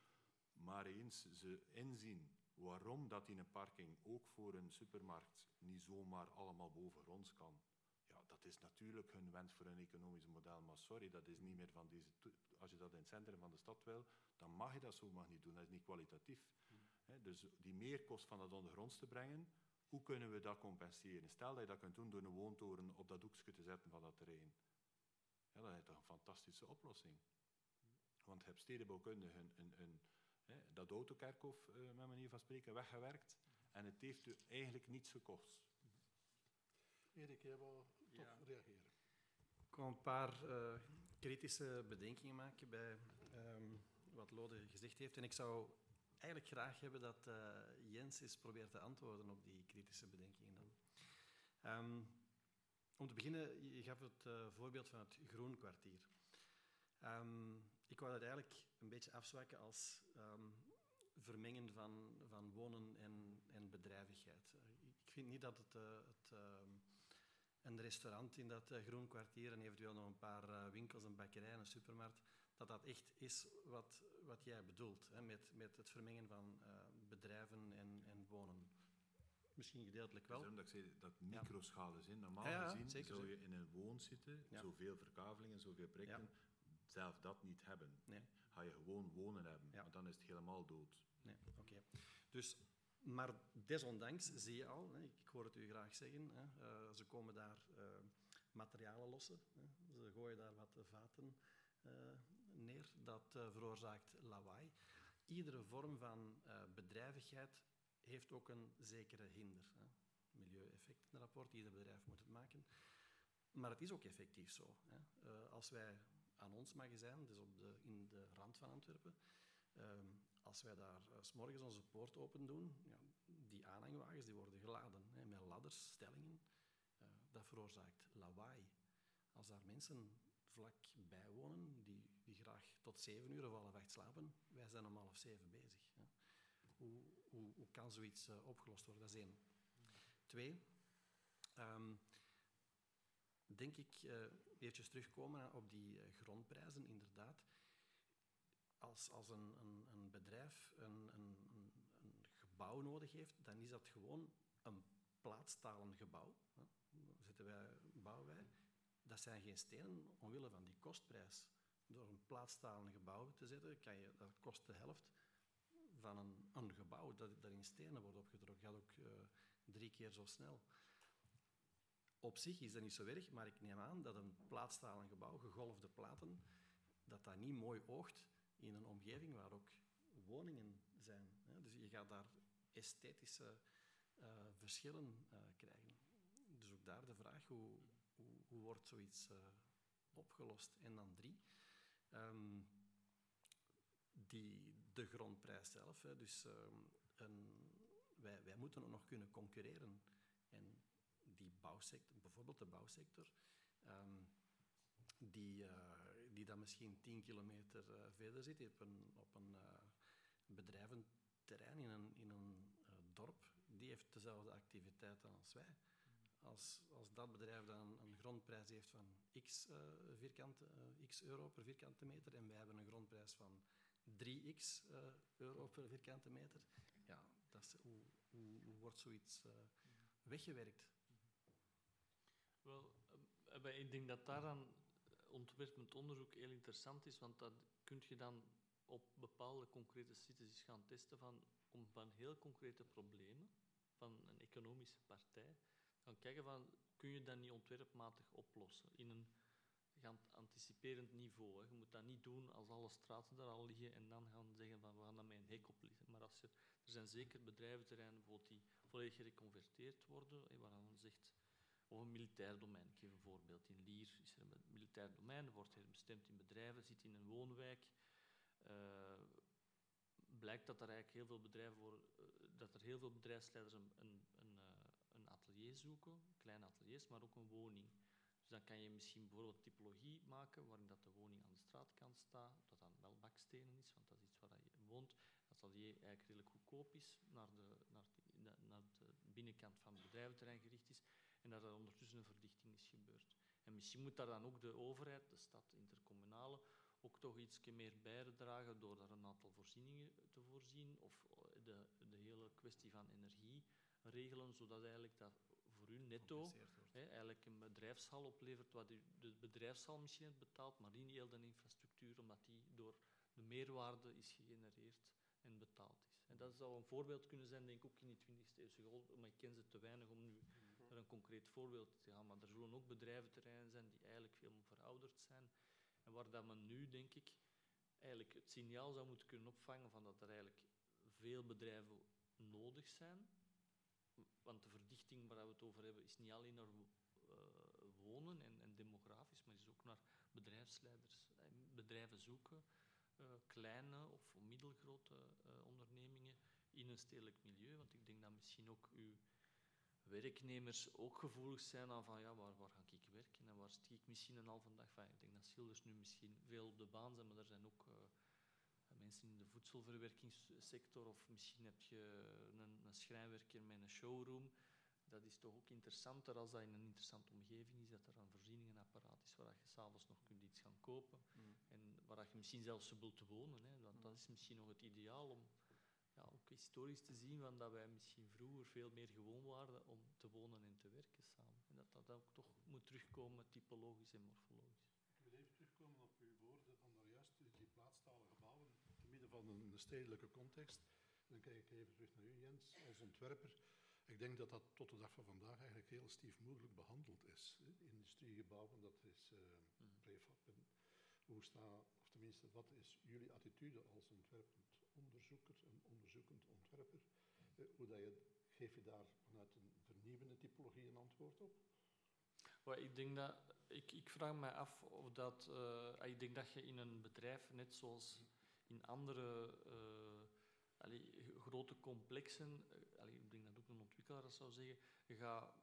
Maar eens ze inzien waarom dat in een parking ook voor een supermarkt niet zomaar allemaal bovengronds kan, ja, dat is natuurlijk hun wens voor een economisch model. Maar sorry, dat is niet meer van deze. Als je dat in het centrum van de stad wil, dan mag je dat zomaar niet doen. Dat is niet kwalitatief. Dus die meerkost van dat ondergronds te brengen, hoe kunnen we dat compenseren? Stel dat je dat kunt doen door een woontoren op dat hoekje te zetten van dat terrein. Ja, dan is dat een fantastische oplossing. Want je hebt stedenbouwkundig een, een, een, hè, dat autokerkhof, uh, met manier van spreken, weggewerkt. En het heeft u eigenlijk niets gekost. Erik, jij wou toch reageren? Ik wil een paar uh, kritische bedenkingen maken bij um, wat Lode gezegd heeft. En ik zou eigenlijk graag hebben dat uh, Jens eens probeert te antwoorden op die kritische bedenkingen dan. Um, om te beginnen, je gaf het uh, voorbeeld van het Groenkwartier. Um, ik wou dat eigenlijk een beetje afzwakken als um, vermengen van, van wonen en, en bedrijvigheid. Uh, ik vind niet dat het, uh, het een restaurant in dat Groenkwartier en eventueel nog een paar winkels, een bakkerij en een supermarkt, dat dat echt is wat, wat jij bedoelt, hè, met, met het vermengen van bedrijven en, en wonen misschien gedeeltelijk wel. dat ik zei dat microschaal is. Normaal gezien zeker, zou je in een woon zitten, zoveel verkavelingen, zoveel projecten, zelf dat niet hebben. Nee. Ga je gewoon wonen hebben, maar dan is het helemaal dood. Nee, oké. Dus, maar desondanks zie je al, hè, ik hoor het u graag zeggen, hè, uh, ze komen daar uh, materialen lossen, hè, ze gooien daar wat vaten uh, neer, dat veroorzaakt lawaai. Iedere vorm van bedrijvigheid heeft ook een zekere hinder. Hè. Milieueffectenrapport, ieder bedrijf moet het maken. Maar het is ook effectief zo. Hè. Uh, als wij aan ons magazijn, dus op de, in de rand van Antwerpen, uh, als wij daar s morgens onze poort open doen, ja, die aanhangwagens die worden geladen hè, met ladders, stellingen. Dat veroorzaakt lawaai. Als daar mensen vlak bij wonen, die graag tot zeven uur of half acht slapen, wij zijn om half zeven bezig. Hè. Hoe, hoe, hoe kan zoiets uh, opgelost worden? Dat is één. Twee, um, denk ik, uh, eventjes terugkomen op die uh, grondprijzen, inderdaad. Als, als een, een, een bedrijf een, een, een, gebouw nodig heeft, dan is dat gewoon een plaatstalen gebouw. Hè. Zetten wij, bouwen wij. Dat zijn geen stenen omwille van die kostprijs. Door een plaatstalen gebouw te zetten, kan je, dat kost de helft van een, een gebouw dat, dat in stenen wordt opgetrokken. gaat ook uh, drie keer zo snel. Op zich is dat niet zo erg, maar ik neem aan dat een plaatstalen gebouw, gegolfde platen, dat dat niet mooi oogt in een omgeving waar ook woningen zijn. Dus je gaat daar esthetische uh, verschillen uh, krijgen. Dus ook daar de vraag, hoe, hoe, hoe wordt zoiets opgelost? En dan drie, um, die, de grondprijs zelf. Hè. Dus ehm, wij, wij moeten nog kunnen concurreren. En die bouwsector, bijvoorbeeld de bouwsector, um, die, uh, die dan misschien 10 kilometer uh, verder zit, op een, op een uh, bedrijventerrein in een, in een dorp, die heeft dezelfde activiteiten als wij. Als, als dat bedrijf dan een grondprijs heeft van x, uh, x euro per vierkante meter en wij hebben een grondprijs van 3x uh, euro per vierkante meter, ja, dat is, hoe, hoe, wordt zoiets weggewerkt? Wel, ik denk dat daaraan ontwerpend onderzoek heel interessant is, want dat kun je dan op bepaalde concrete situaties gaan testen van, om van heel concrete problemen van een economische partij gaan kijken van, kun je dat niet ontwerpmatig oplossen in een gaan anticiperend niveau. Je moet dat niet doen als alle straten daar al liggen en dan gaan zeggen van we gaan dat met een hek opleggen. Maar als er zijn zeker bedrijventerreinen bijvoorbeeld die volledig gereconverteerd worden, hè, waar dan zegt, of een militair domein. Ik geef een voorbeeld. In Lier is er een militair domein, wordt bestemd in bedrijven, zit in een woonwijk. Uh, blijkt dat er eigenlijk heel veel bedrijven voor, uh, dat er heel veel bedrijfsleiders een, een, atelier zoeken, kleine ateliers, maar ook een woning. Dus dan kan je misschien bijvoorbeeld typologie maken waarin dat de woning aan de straatkant staat, dat dan wel bakstenen is, want dat is iets waar je woont. Dat atelier eigenlijk redelijk goedkoop is, naar de, naar, naar de binnenkant van het bedrijventerrein gericht is en dat er ondertussen een verdichting is gebeurd. En misschien moet daar dan ook de overheid, de stad, intercommunale, ook toch iets meer bijdragen door daar een aantal voorzieningen te voorzien of de, de hele kwestie van energie regelen, zodat eigenlijk dat u netto hè, eigenlijk een bedrijfshal oplevert, wat de bedrijfshal misschien heeft betaald, maar niet heel de infrastructuur, omdat die door de meerwaarde is gegenereerd en betaald is. En dat zou een voorbeeld kunnen zijn, denk ik, ook in die 20e eeuw, maar ik ken ze te weinig om nu naar een concreet voorbeeld te gaan. Maar er zullen ook bedrijventerreinen zijn die eigenlijk veel verouderd zijn. En waar dat men nu, denk ik, eigenlijk het signaal zou moeten kunnen opvangen van dat er eigenlijk veel bedrijven nodig zijn. Want de verdichting waar we het over hebben is niet alleen naar uh, wonen en, en, demografisch, maar is ook naar bedrijfsleiders, eh, bedrijven zoeken, uh, kleine of middelgrote ondernemingen in een stedelijk milieu. Want ik denk dat misschien ook uw werknemers ook gevoelig zijn aan van ja, waar, waar ga ik werken en waar stik ik misschien een halve dag van. Ik denk dat schilders nu misschien veel op de baan zijn, maar er zijn ook mensen in de voedselverwerkingssector of misschien heb je een, een schrijnwerker met een showroom. Dat is toch ook interessanter als dat in een interessante omgeving is, dat er een voorzieningenapparaat is waar je s'avonds nog kunt iets gaan kopen mm. en waar je misschien zelfs wilt wonen. Hè, want mm. dat is misschien nog het ideaal om ja, ook historisch te zien van dat wij misschien vroeger veel meer gewoon waren om te wonen en te werken samen. En dat dat ook toch moet terugkomen, typologisch en morfologisch. Ik wil even terugkomen op uw woorden van daarjuist, die plaatstalen gebouwen, te een stedelijke context. En dan kijk ik even terug naar u, Jens, als ontwerper. Ik denk dat dat tot de dag van vandaag eigenlijk heel stiefmoedelijk behandeld is. Industriegebouwen, dat is uh, prefab. Hoe staat, of tenminste, wat is jullie attitude als ontwerpend onderzoeker, een onderzoekend ontwerper. Eh, hoe dat je, geef je daar vanuit een vernieuwende typologie een antwoord op? Well, ik, denk dat, ik, ik vraag me af of dat... Uh, ik denk dat je in een bedrijf, net zoals in andere uh, allee, grote complexen... Allee, ik denk dat ook een ontwikkelaar dat zou zeggen... Je gaat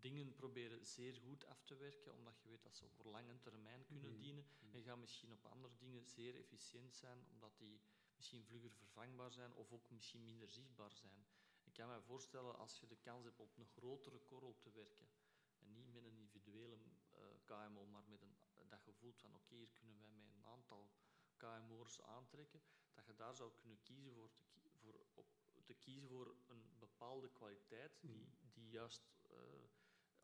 dingen proberen zeer goed af te werken, omdat je weet dat ze voor lange termijn kunnen mm -hmm. dienen. En je gaat misschien op andere dingen zeer efficiënt zijn, omdat die misschien vlugger vervangbaar zijn of ook misschien minder zichtbaar zijn. Ik kan me voorstellen als je de kans hebt op een grotere korrel te werken en niet met een individuele uh, eh, KMO, maar met een, dat je voelt van oké, hier kunnen wij met een aantal KMO'ers aantrekken, dat je daar zou kunnen kiezen voor te, voor, op, te kiezen voor een bepaalde kwaliteit die, mm. die juist uh,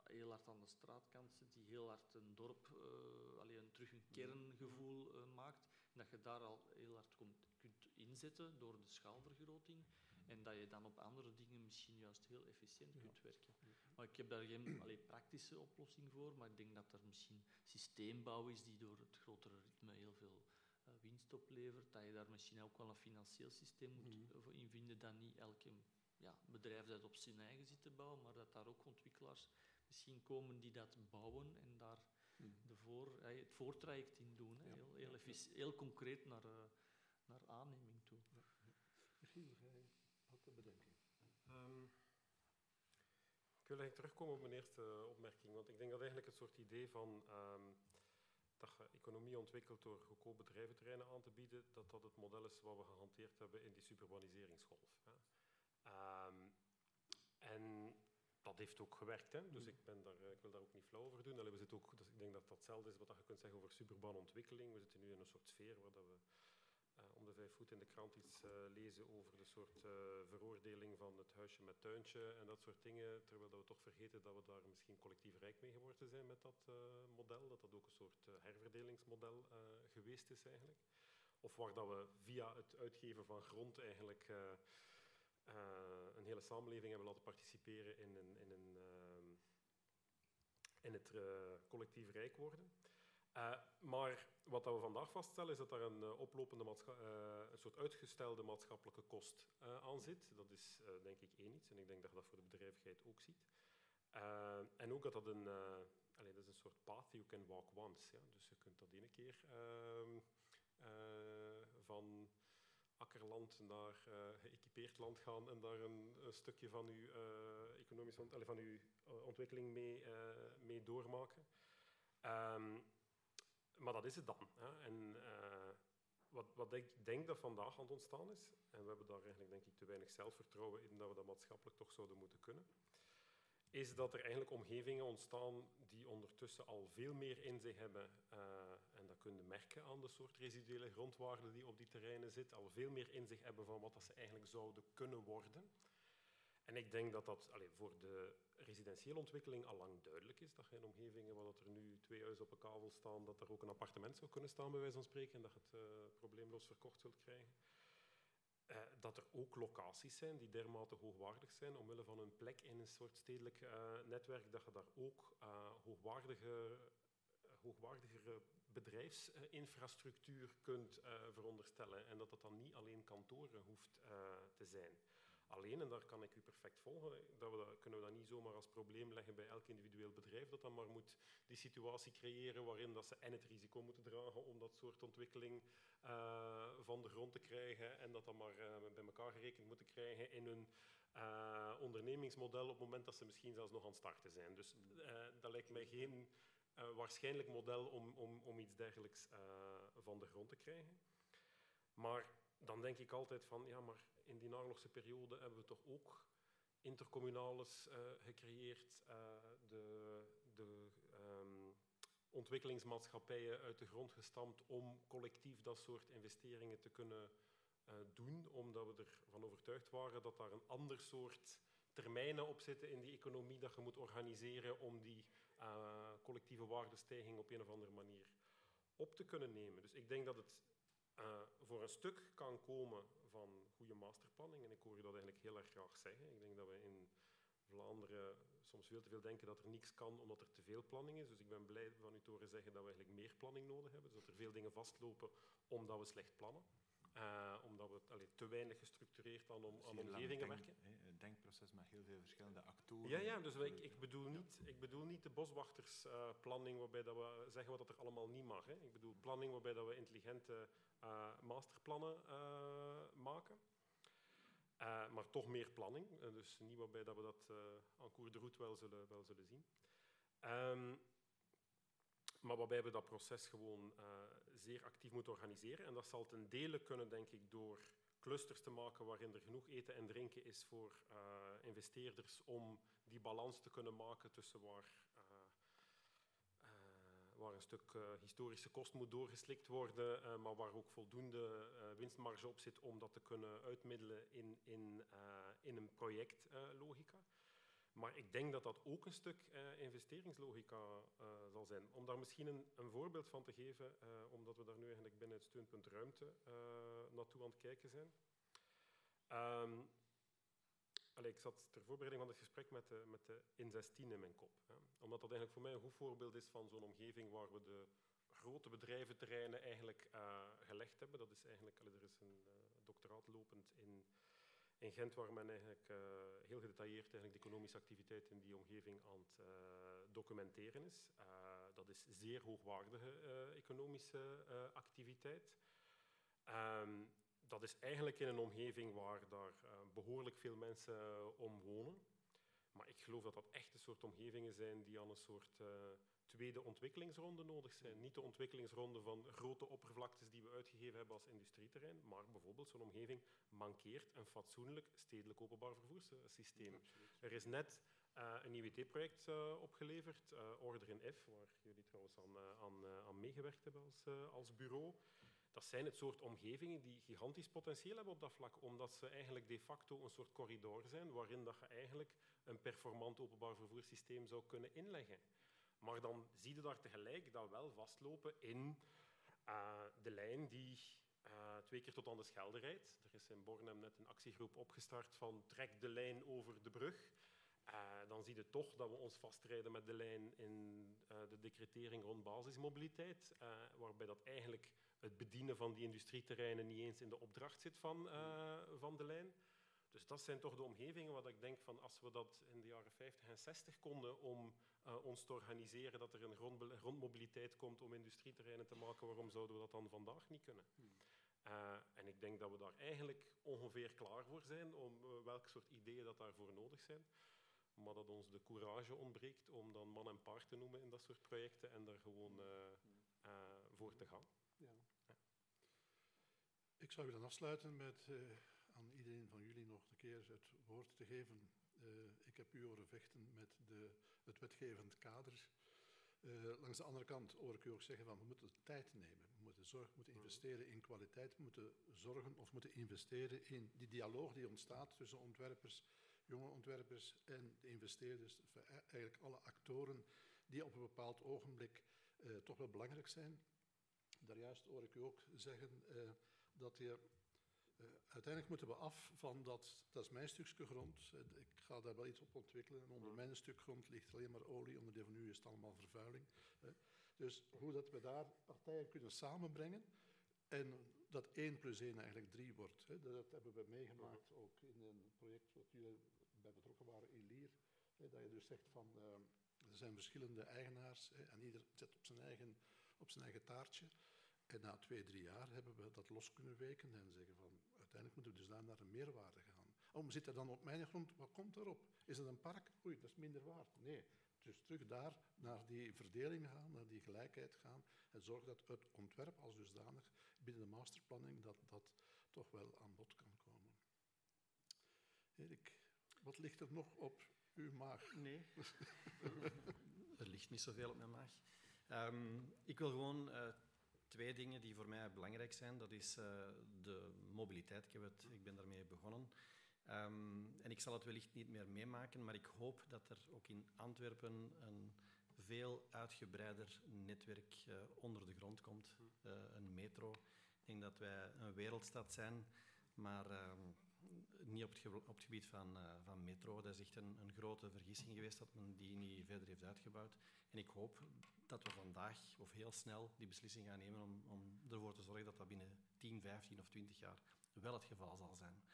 heel hard aan de straatkant zit, die heel hard een dorp, uh, alleen terug een kerngevoel uh, maakt, en dat je daar al heel hard komt inzetten door de schaalvergroting. En dat je dan op andere dingen misschien juist heel efficiënt kunt werken. Maar ik heb daar geen allee, praktische oplossing voor, maar ik denk dat er misschien systeembouw is die door het grotere ritme heel veel winst oplevert. Dat je daar misschien ook wel een financieel systeem moet mm. in vinden dat niet elke ja, bedrijf dat op zijn eigen zit te bouwen, maar dat daar ook ontwikkelaars misschien komen die dat bouwen en daar mm. de voor, uh, het voortraject in doen. Hè. Heel, heel, heel, concreet naar... Naar aanneming toe. Ja. Michiel, jij had bedenking. Um, ik wil eigenlijk terugkomen op mijn eerste opmerking, want ik denk dat eigenlijk het soort idee van um, dat je economie ontwikkelt door goedkoop bedrijventerreinen aan te bieden, dat dat het model is wat we gehanteerd hebben in die suburbaniseringsgolf. Hè. Um, en dat heeft ook gewerkt. Hè? Dus ik, ben daar, ik wil daar ook niet flauw over doen. Allee, we zitten ook, dus ik denk dat dat hetzelfde is wat je kunt zeggen over suburbane ontwikkeling. We zitten nu in een soort sfeer waar dat we om de vijf voet in de krant iets uh, lezen over de soort uh, veroordeling van het huisje met tuintje en dat soort dingen, terwijl dat we toch vergeten dat we daar misschien collectief rijk mee geworden zijn met dat model, dat dat ook een soort herverdelingsmodel geweest is eigenlijk. Of waar dat we via het uitgeven van grond eigenlijk een hele samenleving hebben laten participeren in, in, een, ehm, in het collectief rijk worden. Uh, maar wat we vandaag vaststellen is dat daar een uh, oplopende uh, een soort uitgestelde maatschappelijke kost aan zit. Dat is denk ik één iets en ik denk dat je dat voor de bedrijvigheid ook ziet. en ook dat dat een, allez, dat is een soort path you can walk once. Ja? Dus je kunt dat ene keer ehm, van akkerland naar geëquipeerd land gaan en daar een, stukje van uw, economische, van uw ontwikkeling mee, mee doormaken. Um, maar dat is het dan. Hè. En uh, wat, wat ik denk dat vandaag aan het ontstaan is, en we hebben daar eigenlijk denk ik te weinig zelfvertrouwen in dat we dat maatschappelijk toch zouden moeten kunnen, is dat er eigenlijk omgevingen ontstaan die ondertussen al veel meer in zich hebben, uh, en dat kun je merken aan de soort residuele grondwaarden die op die terreinen zitten, al veel meer in zich hebben van wat dat ze eigenlijk zouden kunnen worden. En ik denk dat dat allez, voor de residentiële ontwikkeling al lang duidelijk is. Dat je in omgevingen waar er nu twee huizen op een kavel staan, dat er ook een appartement zou kunnen staan, bij wijze van spreken, en dat je het uh, probleemloos verkocht zult krijgen. Uh, dat er ook locaties zijn die dermate hoogwaardig zijn, omwille van hun plek in een soort stedelijk uh, netwerk, dat je daar ook hoogwaardige, hoogwaardigere bedrijfsinfrastructuur kunt veronderstellen. En dat dat dan niet alleen kantoren hoeft te zijn alleen, en daar kan ik u perfect volgen, dat we kunnen we dat niet zomaar als probleem leggen bij elk individueel bedrijf, dat dan maar moet die situatie creëren waarin dat ze en het risico moeten dragen om dat soort ontwikkeling uh, van de grond te krijgen en dat dan maar uh, bij elkaar gerekend moeten krijgen in hun uh, ondernemingsmodel op het moment dat ze misschien zelfs nog aan het starten zijn. Dus dat lijkt mij geen waarschijnlijk model om, om, om iets dergelijks van de grond te krijgen. Maar dan denk ik altijd van, ja, maar in die naoorlogse periode hebben we toch ook intercommunales uh, gecreëerd, uh, de, de um, ontwikkelingsmaatschappijen uit de grond gestampt om collectief dat soort investeringen te kunnen uh, doen, omdat we ervan overtuigd waren dat daar een ander soort termijnen op zitten in die economie dat je moet organiseren om die collectieve waardestijging op een of andere manier op te kunnen nemen. Dus ik denk dat het voor een stuk kan komen van goede masterplanning. En ik hoor je dat eigenlijk heel erg graag zeggen. Ik denk dat we in Vlaanderen soms veel te veel denken dat er niks kan omdat er te veel planning is. Dus ik ben blij van u te horen zeggen dat we eigenlijk meer planning nodig hebben. Dus dat er veel dingen vastlopen omdat we slecht plannen. Uh, omdat we allee, te weinig gestructureerd aan, om, aan omgevingen denk, werken. He, een denkproces met heel veel verschillende actoren. Ja, ja dus ik, ik, bedoel niet, ik bedoel niet de boswachtersplanning uh, waarbij dat we zeggen wat er allemaal niet mag. Hè. Ik bedoel planning waarbij dat we intelligente uh, masterplannen maken. Uh, maar toch meer planning. Dus niet waarbij dat we dat aan cours de route wel zullen, wel zullen zien. Um, maar waarbij we dat proces gewoon zeer actief moeten organiseren. En dat zal ten dele kunnen, denk ik, door clusters te maken waarin er genoeg eten en drinken is voor investeerders om die balans te kunnen maken tussen waar waar een stuk historische kost moet doorgeslikt worden, maar waar ook voldoende winstmarge op zit om dat te kunnen uitmiddelen in, in, in een projectlogica. Maar ik denk dat dat ook een stuk investeringslogica zal zijn. Om daar misschien een, een voorbeeld van te geven, omdat we daar nu eigenlijk binnen het steunpunt ruimte naartoe aan het kijken zijn. Um, ik zat ter voorbereiding van het gesprek met de, met de in in mijn kop. Hè. Omdat dat eigenlijk voor mij een goed voorbeeld is van zo'n omgeving waar we de grote bedrijventerreinen eigenlijk gelegd hebben. Dat is eigenlijk, er is een doctoraat lopend in, in Gent waar men eigenlijk uh, heel gedetailleerd eigenlijk de economische activiteit in die omgeving aan het documenteren is. dat is zeer hoogwaardige economische activiteit. Um, dat is eigenlijk in een omgeving waar daar uh, behoorlijk veel mensen uh, om wonen. Maar ik geloof dat dat echt een soort omgevingen zijn die aan een soort uh, tweede ontwikkelingsronde nodig zijn. Niet de ontwikkelingsronde van grote oppervlaktes die we uitgegeven hebben als industrieterrein, maar bijvoorbeeld zo'n omgeving mankeert een fatsoenlijk stedelijk openbaar vervoerssysteem. Er is net uh, een IWT-project uh, opgeleverd, uh, Order in F, waar jullie trouwens aan, aan, aan meegewerkt hebben als, als bureau. Dat zijn het soort omgevingen die gigantisch potentieel hebben op dat vlak, omdat ze eigenlijk de facto een soort corridor zijn waarin dat je eigenlijk een performant openbaar vervoerssysteem zou kunnen inleggen. Maar dan zie je daar tegelijk dat wel vastlopen in de lijn die twee keer tot aan de Schelde rijdt. Er is in Bornem net een actiegroep opgestart van trek de lijn over de brug. Uh, dan zie je toch dat we ons vastrijden met de lijn in de decretering rond basismobiliteit, waarbij dat eigenlijk het bedienen van die industrieterreinen niet eens in de opdracht zit van, van de lijn. Dus dat zijn toch de omgevingen waar ik denk van als we dat in de jaren 50 en 60 konden om ons te organiseren, dat er een grondmobiliteit komt om industrieterreinen te maken, waarom zouden we dat dan vandaag niet kunnen? en ik denk dat we daar eigenlijk ongeveer klaar voor zijn om welk soort ideeën dat daarvoor nodig zijn maar dat ons de courage ontbreekt om dan man en paard te noemen in dat soort projecten en daar gewoon uh, voor te gaan. Ja. ja. Ik zou willen afsluiten met aan iedereen van jullie nog een keer het woord te geven. ik heb u horen vechten met de, het wetgevend kader. langs de andere kant hoor ik u ook zeggen van we moeten tijd nemen. We moeten zorgen, moeten investeren in kwaliteit, we moeten zorgen of moeten investeren in die dialoog die ontstaat tussen ontwerpers jonge ontwerpers en de investeerders, eigenlijk alle actoren die op een bepaald ogenblik uh, toch wel belangrijk zijn. Daarjuist hoor ik u ook zeggen dat je uh, uiteindelijk moeten we af van dat, dat is mijn stukje grond, ik ga daar wel iets op ontwikkelen en onder mijn stuk grond ligt alleen maar olie, onder die van u is het allemaal vervuiling. Dus hoe dat we daar partijen kunnen samenbrengen en dat 1 plus 1 eigenlijk 3 wordt. Dat hebben we meegemaakt ook in een project wat jullie bij betrokken waren in Lier. Hè, dat je dus zegt van uh, er zijn verschillende eigenaars hè, en ieder zet op zijn, eigen, op zijn eigen taartje. En na twee, drie jaar hebben we dat los kunnen weken en zeggen van uiteindelijk moeten we dus daar naar een meerwaarde gaan. Oh, zit er dan op mijn grond? Wat komt erop? Is het een park? Oei, dat is minder waard. Nee, dus terug daar naar die verdeling gaan, naar die gelijkheid gaan en zorg dat het ontwerp als dusdanig binnen de masterplanning dat dat toch wel aan bod kan komen. Erik, wat ligt er nog op uw maag? Nee, er ligt niet zoveel op mijn maag. Um, ik wil gewoon uh, twee dingen die voor mij belangrijk zijn. Dat is uh, de mobiliteit. Ik, heb het, ik ben daarmee begonnen. Um, en ik zal het wellicht niet meer meemaken, maar ik hoop dat er ook in Antwerpen een veel uitgebreider netwerk uh, onder de grond komt. een metro. Ik denk dat wij een wereldstad zijn, maar um, niet op het, op het gebied van, uh, van metro. Dat is echt een, een, grote vergissing geweest dat men die niet verder heeft uitgebouwd. En ik hoop dat we vandaag of heel snel die beslissing gaan nemen om, om ervoor te zorgen dat dat binnen 10, 15 of 20 jaar wel het geval zal zijn.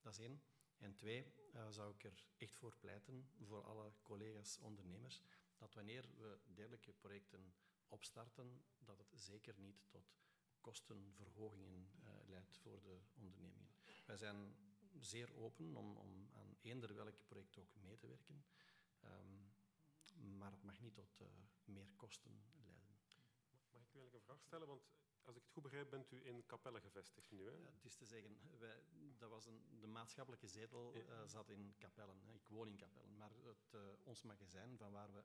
Dat is één. En twee, uh, zou ik er echt voor pleiten, voor alle collega's ondernemers, dat wanneer we dergelijke projecten opstarten, dat het zeker niet tot kostenverhogingen uh, leidt voor de ondernemingen. Wij zijn zeer open om, om aan eender welk project ook mee te werken. Um, maar het mag niet tot uh, meer kosten leiden. Mag ik u eigenlijk een vraag stellen? Want als ik het goed begrijp, bent u in Capelle gevestigd nu. Hè? Ja, het is te zeggen, wij, dat was een, de maatschappelijke zetel uh, zat in Capellen. Ik woon in Capellen. Maar het, uh, ons magazijn, van, waar we,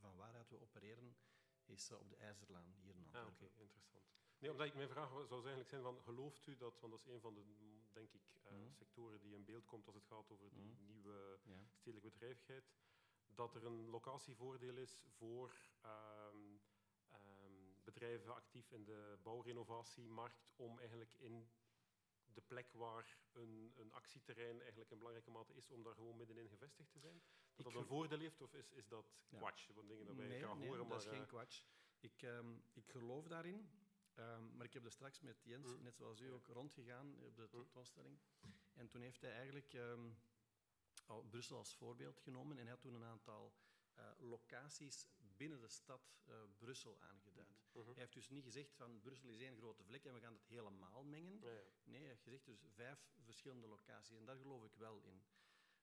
van, waaruit we opereren, is op de IJzerlaan hier in Antwerpen. Ah, Oké, okay, interessant. Nee, omdat ik, mijn vraag zou eigenlijk zijn van, gelooft u dat, want dat is een van de, denk ik, uh, mm. sectoren die in beeld komt als het gaat over die mm. nieuwe ja. stedelijke bedrijvigheid, dat er een locatievoordeel is voor um, um, bedrijven actief in de bouwrenovatiemarkt om eigenlijk in de plek waar een, een, actieterrein eigenlijk in belangrijke mate is, om daar gewoon middenin gevestigd te zijn? Dat dat een voordeel heeft, of is, is dat ja. kwatsch? Dingen dat wij nee, gaan nee, horen, dat maar, is geen kwatsch. Ik, um, ik geloof daarin. Um, maar ik heb er straks met Jens, mm. net zoals u, ook rondgegaan op de tentoonstelling. Mm. En toen heeft hij eigenlijk um, al Brussel als voorbeeld genomen en hij had toen een aantal uh, locaties binnen de stad uh, Brussel aangeduid. Mm -hmm. Hij heeft dus niet gezegd van Brussel is één grote vlek en we gaan het helemaal mengen. Ja, ja. Nee, hij heeft gezegd dus vijf verschillende locaties en daar geloof ik wel in.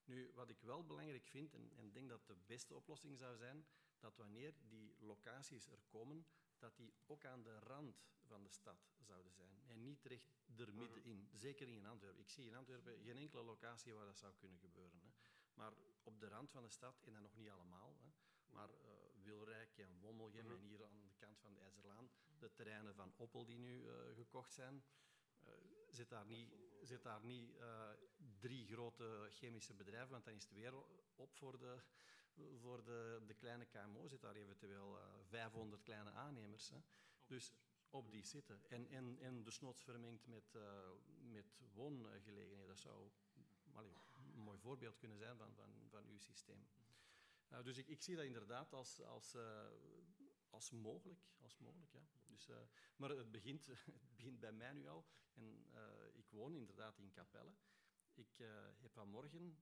Nu, wat ik wel belangrijk vind, en, en denk dat de beste oplossing zou zijn, dat wanneer die locaties er komen, dat die ook aan de rand van de stad zouden zijn. En niet recht er middenin. Zeker in Antwerpen. Ik zie in Antwerpen geen enkele locatie waar dat zou kunnen gebeuren. Hè. Maar op de rand van de stad, en dan nog niet allemaal, hè, maar uh, Wilrijk en Wommelgem en hier aan de kant van de IJzerlaan, de terreinen van Opel die nu uh, gekocht zijn, uh, zit daar niet, zit daar niet drie grote chemische bedrijven, want dan is het weer op voor de, voor de, de kleine KMO, zit daar eventueel 500 kleine aannemers. Hè. Dus op die zitten. En, en, en vermengd met, met woongelegenheden. Dat zou allee, een mooi voorbeeld kunnen zijn van, van, van uw systeem. Uh, dus ik, ik, zie dat inderdaad als, als, uh, als mogelijk. Als mogelijk ja. dus, uh, maar het begint, het begint bij mij nu al. En ik woon inderdaad in Capelle. Ik heb vanmorgen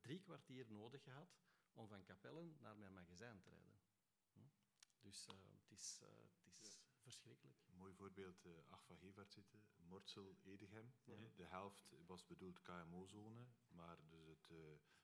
drie kwartier nodig gehad om van Capelle naar mijn magazijn te rijden. Hm? Dus het is, het is verschrikkelijk. Een mooi voorbeeld, uh, Ach van Gevert zitten, Mortsel, Edegem. Ja. De helft was bedoeld KMO-zone, maar dus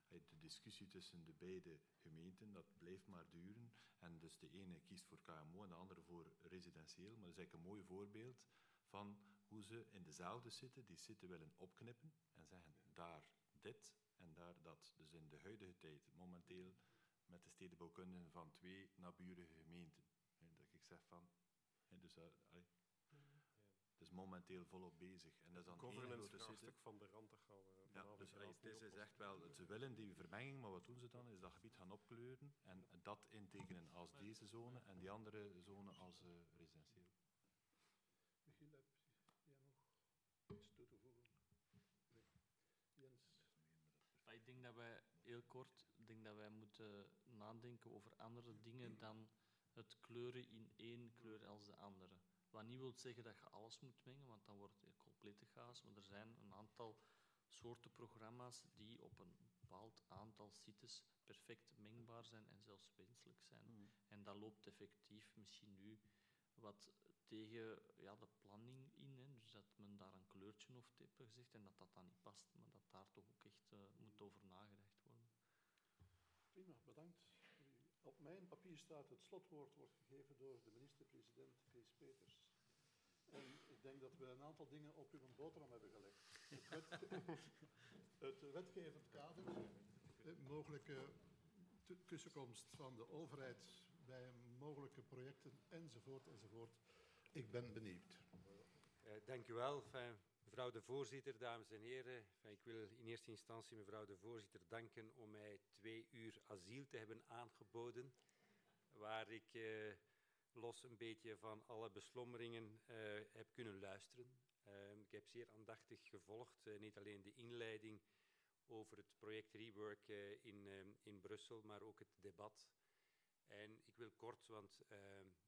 het, de discussie tussen de beide gemeenten, dat blijft maar duren. En dus de ene kiest voor KMO en de andere voor residentieel. Maar dat is eigenlijk een mooi voorbeeld van hoe ze in dezelfde zitten, die zitten willen opknippen en zeggen daar dit en daar dat. Dus in de huidige tijd, momenteel met de stedenbouwkundigen van twee naburige gemeenten. dat ik zeg van, dus, uh, dus momenteel volop bezig. En dat is dan governance vraagstuk van de rand, dat gaan we ja, dus het is, is echt wel, ze willen die vermenging, maar wat doen ze dan? Is dat gebied gaan opkleuren en dat intekenen als deze zone en die andere zone als uh, residentieel. Michiel, heb jij nog iets toe te voegen? Nee. Jens? Ik denk dat wij heel kort, ik denk dat wij moeten nadenken over andere dingen dan het kleuren in één kleur als de andere. Wat niet wil zeggen dat je alles moet mengen, want dan wordt het complete chaos. Maar er zijn een aantal soorten programma's die op een bepaald aantal sites perfect mengbaar zijn en zelfs wenselijk zijn. Mm. En dat loopt effectief misschien nu wat tegen ja, de planning in. Hè. Dat men daar een kleurtje of heeft gezegd en dat dat dan niet past, maar dat daar toch ook echt uh, moet over nagedacht worden. Prima, bedankt. Op mijn papier staat het slotwoord wordt gegeven door de minister-president Chris Peters. En ik denk dat we een aantal dingen op uw boterham hebben gelegd. Het wetgevend kader, de mogelijke tussenkomst van de overheid bij mogelijke projecten enzovoort enzovoort. Ik ben benieuwd. Uh, dank u wel. Mevrouw de voorzitter, dames en heren. Ik wil in eerste instantie mevrouw de voorzitter danken om mij twee uur asiel te hebben aangeboden, waar ik... Uh, los een beetje van alle beslommeringen uh, heb kunnen luisteren. Uh, ik heb zeer aandachtig gevolgd, niet alleen de inleiding over het project Rework in, in Brussel, maar ook het debat. En ik wil kort, want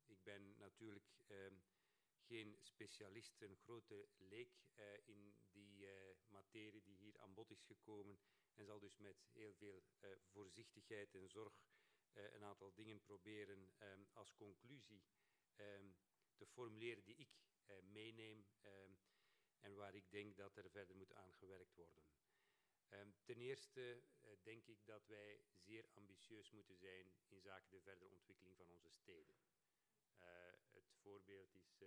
ik ben natuurlijk geen specialist, een grote leek in die materie die hier aan bod is gekomen en zal dus met heel veel voorzichtigheid en zorg uh, een aantal dingen proberen um, als conclusie um, te formuleren die ik uh, meeneem um, en waar ik denk dat er verder moet aangewerkt worden. ten eerste uh, denk ik dat wij zeer ambitieus moeten zijn in zaken de verdere ontwikkeling van onze steden. het voorbeeld is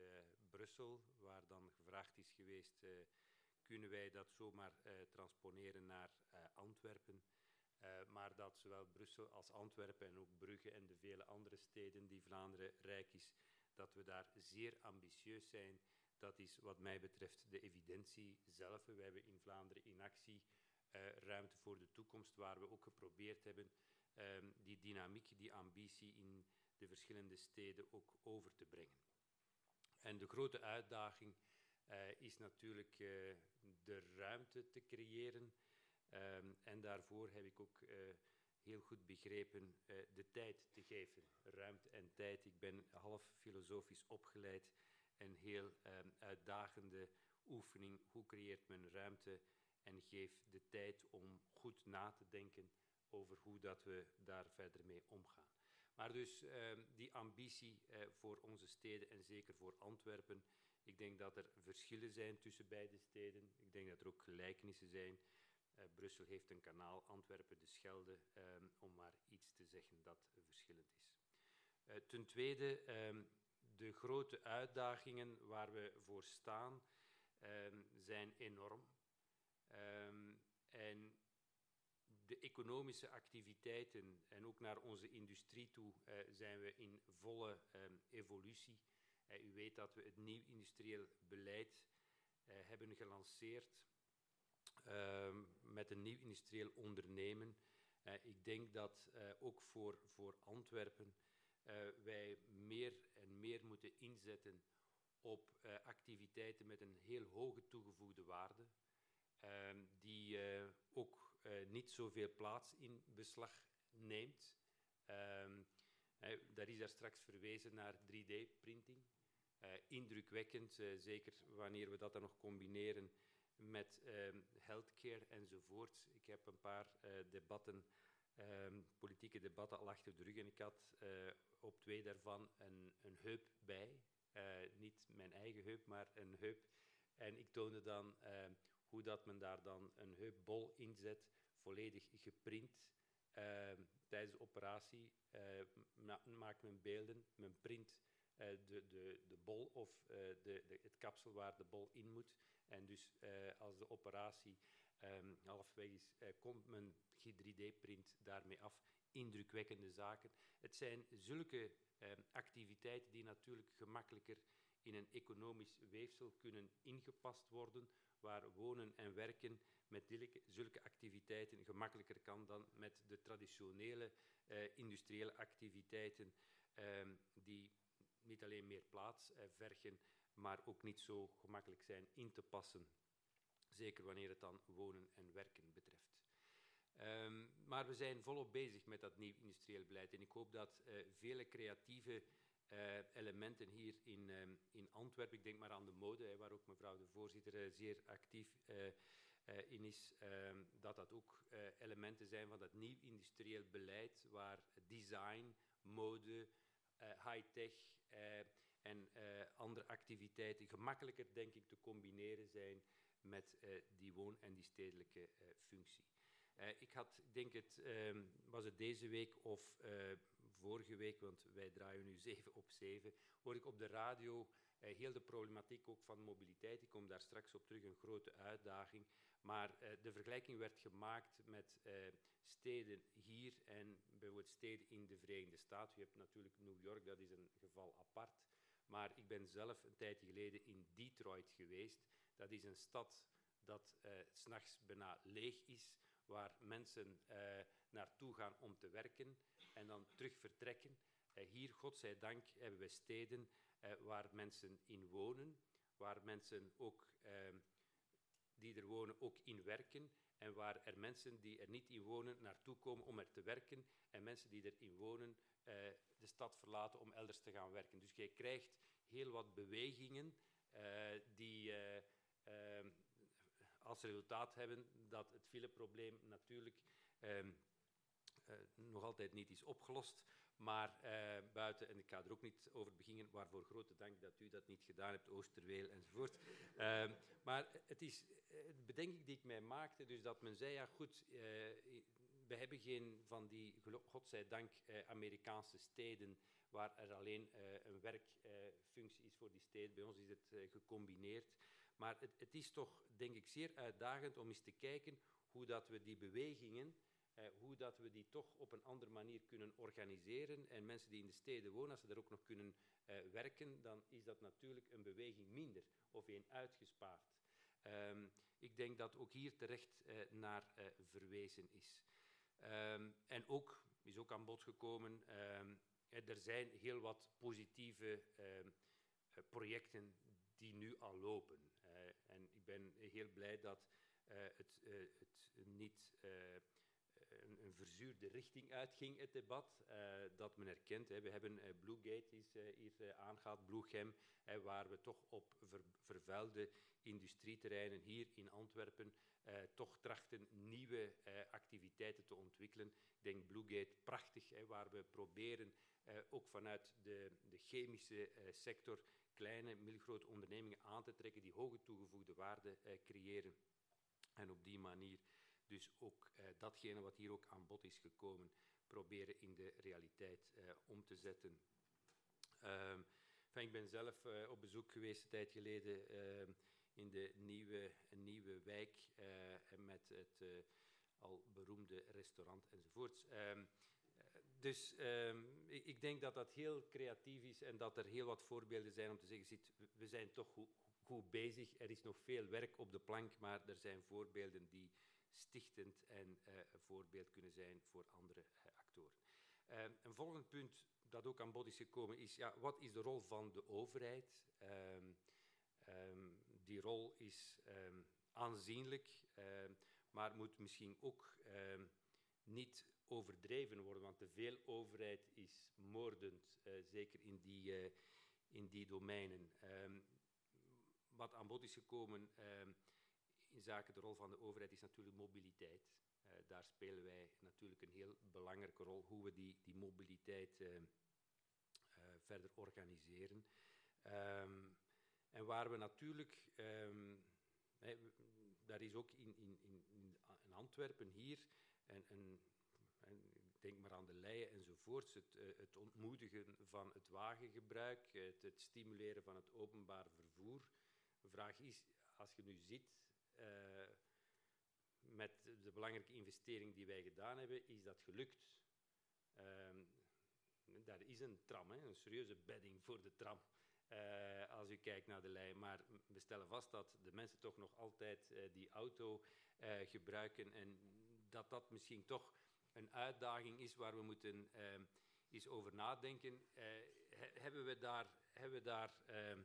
Brussel, waar dan gevraagd is geweest, kunnen wij dat zomaar transponeren naar Antwerpen? Maar dat zowel Brussel als Antwerpen en ook Brugge en de vele andere steden die Vlaanderen rijk is, dat we daar zeer ambitieus zijn. Dat is wat mij betreft de evidentie zelf. We hebben in Vlaanderen in actie ruimte voor de toekomst, waar we ook geprobeerd hebben um, die dynamiek, die ambitie in de verschillende steden ook over te brengen. En de grote uitdaging uh, is natuurlijk de ruimte te creëren Um, en daarvoor heb ik ook uh, heel goed begrepen de tijd te geven. Ruimte en tijd. Ik ben half filosofisch opgeleid. Een heel um, uitdagende oefening. Hoe creëert men ruimte en geeft de tijd om goed na te denken over hoe dat we daar verder mee omgaan. Maar dus um, die ambitie uh, voor onze steden en zeker voor Antwerpen. Ik denk dat er verschillen zijn tussen beide steden. Ik denk dat er ook gelijkenissen zijn. Brussel heeft een kanaal, Antwerpen de Schelde, ehm, om maar iets te zeggen dat verschillend is. ten tweede, ehm, de grote uitdagingen waar we voor staan ehm, zijn enorm. en de economische activiteiten en ook naar onze industrie toe uh, zijn we in volle um, evolutie. Uh, u weet dat we het nieuw industrieel beleid uh, hebben gelanceerd ehm, met een nieuw industrieel ondernemen. ik denk dat ook voor, voor Antwerpen wij meer en meer moeten inzetten op activiteiten met een heel hoge toegevoegde waarde, ehm, die ook uh, niet zoveel plaats in beslag neemt. Um, daar is daar straks verwezen naar 3D-printing. Uh, eh, indrukwekkend, uh, zeker wanneer we dat dan nog combineren met um, healthcare enzovoort. Ik heb een paar debatten, um, politieke debatten al achter de rug en ik had op twee daarvan een, een heup bij. niet mijn eigen heup, maar een heup. En ik toonde dan hoe dat men daar dan een heupbol inzet, volledig geprint. Uh, tijdens de operatie ma maakt men beelden, men print uh, de, de, de bol of uh, de, de, het kapsel waar de bol in moet. En dus als de operatie um, halfweg is, komt men 3D-print daarmee af. Indrukwekkende zaken. Het zijn zulke ehm, activiteiten die natuurlijk gemakkelijker in een economisch weefsel kunnen ingepast worden, waar wonen en werken met zulke activiteiten gemakkelijker kan dan met de traditionele uh, industriële activiteiten um, die niet alleen meer plaats uh, vergen, maar ook niet zo gemakkelijk zijn in te passen. Zeker wanneer het dan wonen en werken betreft. Um, maar we zijn volop bezig met dat nieuw industrieel beleid. En ik hoop dat uh, vele creatieve uh, elementen hier in, um, in Antwerpen. Ik denk maar aan de mode, hè, waar ook mevrouw de voorzitter uh, zeer actief uh, in is. Ehm, dat dat ook elementen zijn van dat nieuw industrieel beleid, waar design, mode, high-tech en andere activiteiten gemakkelijker, denk ik, te combineren zijn met die woon- en die stedelijke functie. ik had, denk het, um, was het deze week of vorige week, want wij draaien nu 7 op 7, hoor ik op de radio eh, heel de problematiek ook van mobiliteit. Ik kom daar straks op terug, een grote uitdaging. Maar eh, de vergelijking werd gemaakt met eh, steden hier en bijvoorbeeld steden in de Verenigde Staten. Je hebt natuurlijk New York, dat is een geval apart. Maar ik ben zelf een tijdje geleden in Detroit geweest. Dat is een stad dat uh, s'nachts bijna leeg is, waar mensen uh, naartoe gaan om te werken en dan terug vertrekken. Uh, hier, godzijdank, hebben we steden uh, waar mensen in wonen, waar mensen ook, uh, die er wonen ook in werken en waar er mensen die er niet in wonen naartoe komen om er te werken en mensen die erin wonen uh, de stad verlaten om elders te gaan werken. Dus je krijgt heel wat bewegingen die ehm, als resultaat hebben dat het fileprobleem natuurlijk ehm, nog altijd niet is opgelost. Maar uh, buiten, en ik ga er ook niet over beginnen, waarvoor grote dank dat u dat niet gedaan hebt, Oosterweel enzovoort. Uh, maar het is de bedenking die ik mij maakte, dus dat men zei, ja goed, we hebben geen van die, godzijdank, Amerikaanse steden waar er alleen een werkfunctie is voor die steden. Bij ons is het gecombineerd. Maar het, het is toch, denk ik, zeer uitdagend om eens te kijken hoe dat we die bewegingen eh, hoe dat we die toch op een andere manier kunnen organiseren. En mensen die in de steden wonen, als ze daar ook nog kunnen uh, werken, dan is dat natuurlijk een beweging minder of een uitgespaard. Um, ik denk dat ook hier terecht uh, naar verwezen is. Um, en ook, is ook aan bod gekomen, um, er zijn heel wat positieve projecten die nu al lopen. en ik ben heel blij dat het, het niet een, verzuurde richting uitging, het debat, uh, dat men herkent. Hè. We hebben uh, Bluegate is uh, hier aangehaald, Bluechem, hè, waar we toch op ver, vervuilde industrieterreinen hier in Antwerpen toch trachten nieuwe activiteiten te ontwikkelen. Ik denk Bluegate prachtig, hè, waar we proberen ook vanuit de, de chemische sector kleine, middelgrote ondernemingen aan te trekken die hoge toegevoegde waarde creëren. En op die manier Dus ook datgene wat hier ook aan bod is gekomen, proberen in de realiteit om te zetten. Ehm, ik ben zelf op bezoek geweest een tijd geleden ehm, in de nieuwe, nieuwe wijk met het al beroemde restaurant enzovoorts. Um, dus um, ik, ik, denk dat dat heel creatief is en dat er heel wat voorbeelden zijn om te zeggen, ziet, we zijn toch goed bezig, er is nog veel werk op de plank, maar er zijn voorbeelden die stichtend en uh, voorbeeld kunnen zijn voor andere uh, actoren. Uh, een volgend punt dat ook aan bod is gekomen is, ja, wat is de rol van de overheid? Um, um, die rol is aanzienlijk, maar moet misschien ook niet overdreven worden, want te veel overheid is moordend, zeker in die, in die domeinen. Wat aan bod is gekomen in zaken de rol van de overheid is natuurlijk mobiliteit. Uh, daar spelen wij natuurlijk een heel belangrijke rol, hoe we die, die mobiliteit verder organiseren. Um, en waar we natuurlijk, hey, daar is ook in, in, in, in Antwerpen hier een ik denk maar aan de leien enzovoorts, het, het ontmoedigen van het wagengebruik, het, het, stimuleren van het openbaar vervoer. De vraag is, als je nu ziet uh, met de belangrijke investering die wij gedaan hebben, is dat gelukt? Um, daar is een tram, hè, een serieuze bedding voor de tram. Uh, als u kijkt naar de lijn. Maar we stellen vast dat de mensen toch nog altijd uh, die auto uh, gebruiken en dat dat misschien toch een uitdaging is waar we moeten uh, eens over nadenken. Uh, hebben we daar, hebben we daar uh,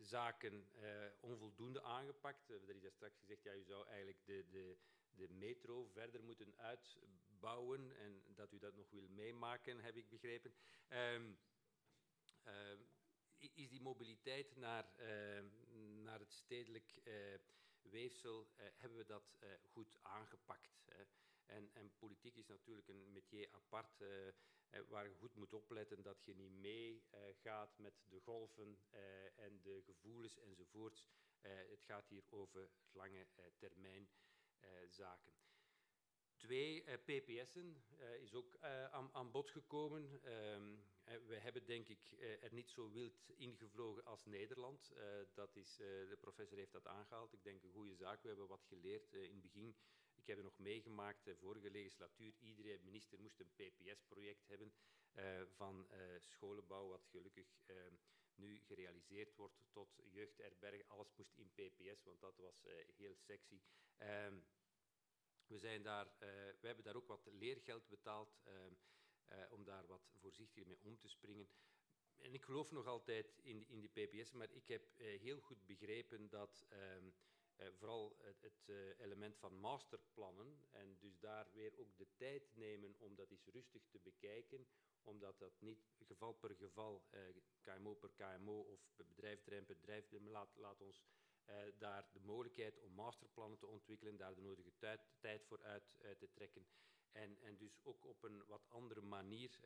zaken eh, onvoldoende aangepakt? er is straks gezegd, ja, u zou eigenlijk de, de, de metro verder moeten uitbouwen en dat u dat nog wil meemaken, heb ik begrepen. Um, is die mobiliteit naar, naar het stedelijk weefsel, hebben we dat goed aangepakt? En, en, politiek is natuurlijk een métier apart, uh, waar je goed moet opletten dat je niet meegaat uh, met de golven uh, en de gevoelens enzovoorts. het gaat hier over lange termijn zaken. Twee, PPS'en is ook aan, aan, bod gekomen. Um, we hebben denk ik er niet zo wild ingevlogen als Nederland. dat is, de professor heeft dat aangehaald. Ik denk een goede zaak. We hebben wat geleerd in het begin ik heb het nog meegemaakt, de vorige legislatuur, iedere minister moest een PPS-project hebben uh, van uh, scholenbouw, wat gelukkig uh, nu gerealiseerd wordt tot jeugdherbergen. Alles moest in PPS, want dat was heel sexy. Um, we, zijn daar, we hebben daar ook wat leergeld betaald um, om daar wat voorzichtiger mee om te springen. En ik geloof nog altijd in, in die PPS, maar ik heb heel goed begrepen dat um, uh, vooral het, het uh, element van masterplannen en dus daar weer ook de tijd nemen om dat eens rustig te bekijken, omdat dat niet geval per geval, uh, KMO per KMO of bedrijfterrein per bedrijfterrein, laat, laat ons daar de mogelijkheid om masterplannen te ontwikkelen, daar de nodige tijd, tijd voor uit te trekken en, en dus ook op een wat andere manier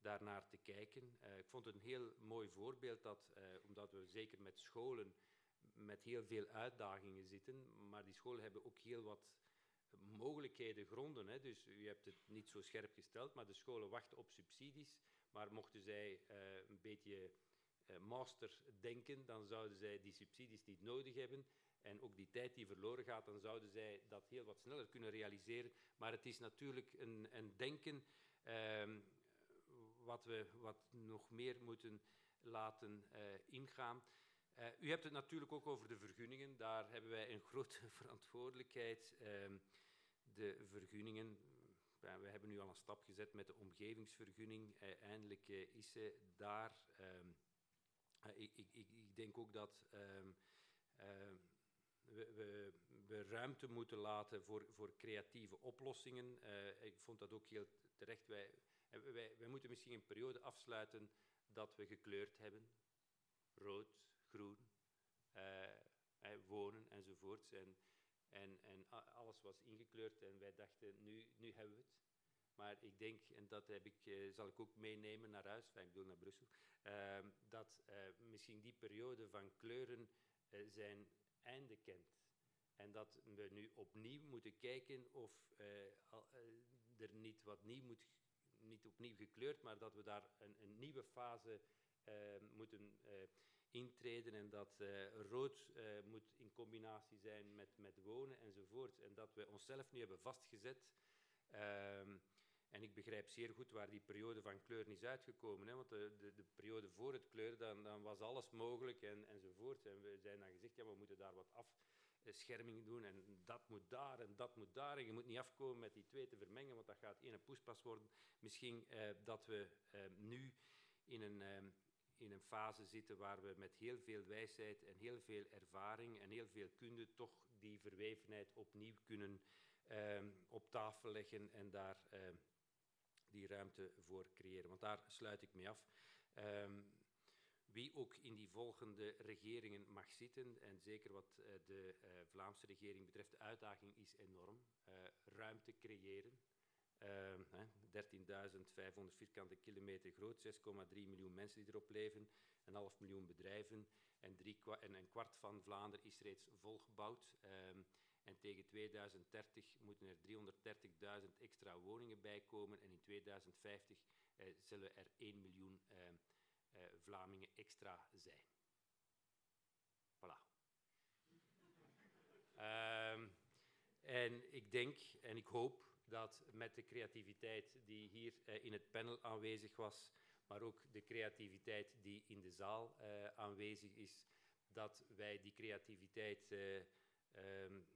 daarnaar te kijken. ik vond het een heel mooi voorbeeld dat, omdat we zeker met scholen met heel veel uitdagingen zitten, maar die scholen hebben ook heel wat mogelijkheden, gronden. Hè. Dus u hebt het niet zo scherp gesteld, maar de scholen wachten op subsidies. Maar mochten zij uh, een beetje uh, master denken, dan zouden zij die subsidies niet nodig hebben. En ook die tijd die verloren gaat, dan zouden zij dat heel wat sneller kunnen realiseren. Maar het is natuurlijk een, een denken uh, wat we wat nog meer moeten laten uh, ingaan. Uh, u hebt het natuurlijk ook over de vergunningen. Daar hebben wij een grote verantwoordelijkheid. Uh, de vergunningen, we hebben nu al een stap gezet met de omgevingsvergunning. Uh, eindelijk is ze daar. Ehm, ik, ik, ik, denk ook dat ehm, we, we, we, ruimte moeten laten voor, voor creatieve oplossingen. ik vond dat ook heel terecht. Wij, wij, wij moeten misschien een periode afsluiten dat we gekleurd hebben. Rood, groen, uh, wonen enzovoorts. En, en, en alles was ingekleurd en wij dachten, nu, nu hebben we het. Maar ik denk, en dat heb ik, uh, zal ik ook meenemen naar huis, enfin, ik bedoel naar Brussel, uh, dat misschien die periode van kleuren zijn einde kent. En dat we nu opnieuw moeten kijken of er niet wat nieuw moet, niet opnieuw gekleurd, maar dat we daar een, een nieuwe fase moeten intreden en dat rood moet in combinatie zijn met, met wonen enzovoort. En dat we onszelf nu hebben vastgezet. Ehm, en ik begrijp zeer goed waar die periode van kleuren is uitgekomen. Hè? Want de, de, de, periode voor het kleuren, dan, dan was alles mogelijk en, enzovoort. En we zijn dan gezegd, ja, we moeten daar wat afscherming doen. En dat moet daar en dat moet daar. En je moet niet afkomen met die twee te vermengen, want dat gaat één poespas worden. Misschien eh, dat we eh, nu in een, eh, in een fase zitten waar we met heel veel wijsheid en heel veel ervaring en heel veel kunde toch die verwevenheid opnieuw kunnen ehm, op tafel leggen en daar ehm, die ruimte voor creëren. Want daar sluit ik mee af. Ehm, wie ook in die volgende regeringen mag zitten, en zeker wat uh, de uh, Vlaamse regering betreft, de uitdaging is enorm. Uh, ruimte creëren. 13.500 vierkante kilometer groot, 6,3 miljoen mensen die erop leven, een half miljoen bedrijven en, en een kwart van Vlaanderen is reeds volgebouwd. Um, en tegen 2030 moeten er 330.000 extra woningen bijkomen. En in 2050 eh, zullen er 1 miljoen eh, eh, Vlamingen extra zijn. Voilà. en ik denk en ik hoop dat met de creativiteit die hier uh, in het panel aanwezig was, maar ook de creativiteit die in de zaal uh, aanwezig is, dat wij die creativiteit uh, um,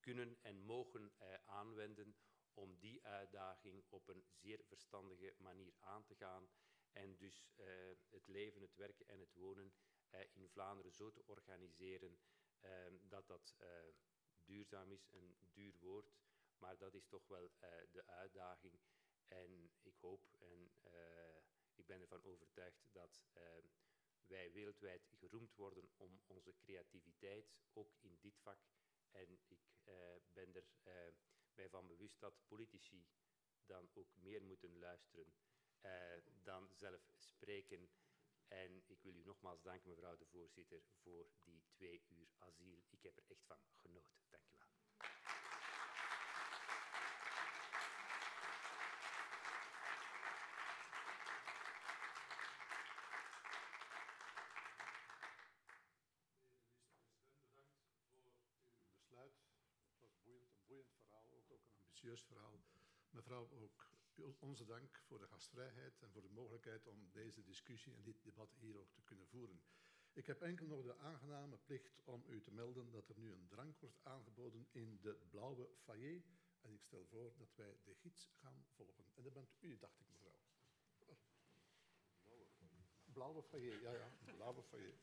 kunnen en mogen aanwenden om die uitdaging op een zeer verstandige manier aan te gaan en dus het leven, het werken en het wonen in Vlaanderen zo te organiseren dat dat duurzaam is, een duur woord, maar dat is toch wel de uitdaging. En ik hoop en ik ben ervan overtuigd dat wij wereldwijd geroemd worden om onze creativiteit, ook in dit vak, en ik ben er mij van bewust dat politici dan ook meer moeten luisteren dan zelf spreken. En ik wil u nogmaals danken, mevrouw de voorzitter, voor die twee uur asiel. Ik heb er echt van genoten. Dank u wel. Ambitieus verhaal. Mevrouw, ook onze dank voor de gastvrijheid en voor de mogelijkheid om deze discussie en dit debat hier ook te kunnen voeren. Ik heb enkel nog de aangename plicht om u te melden dat er nu een drank wordt aangeboden in de blauwe foyer. En ik stel voor dat wij de gids gaan volgen. En dat bent u, dacht ik, mevrouw. Blauwe foyer. Ja, ja, blauwe foyer.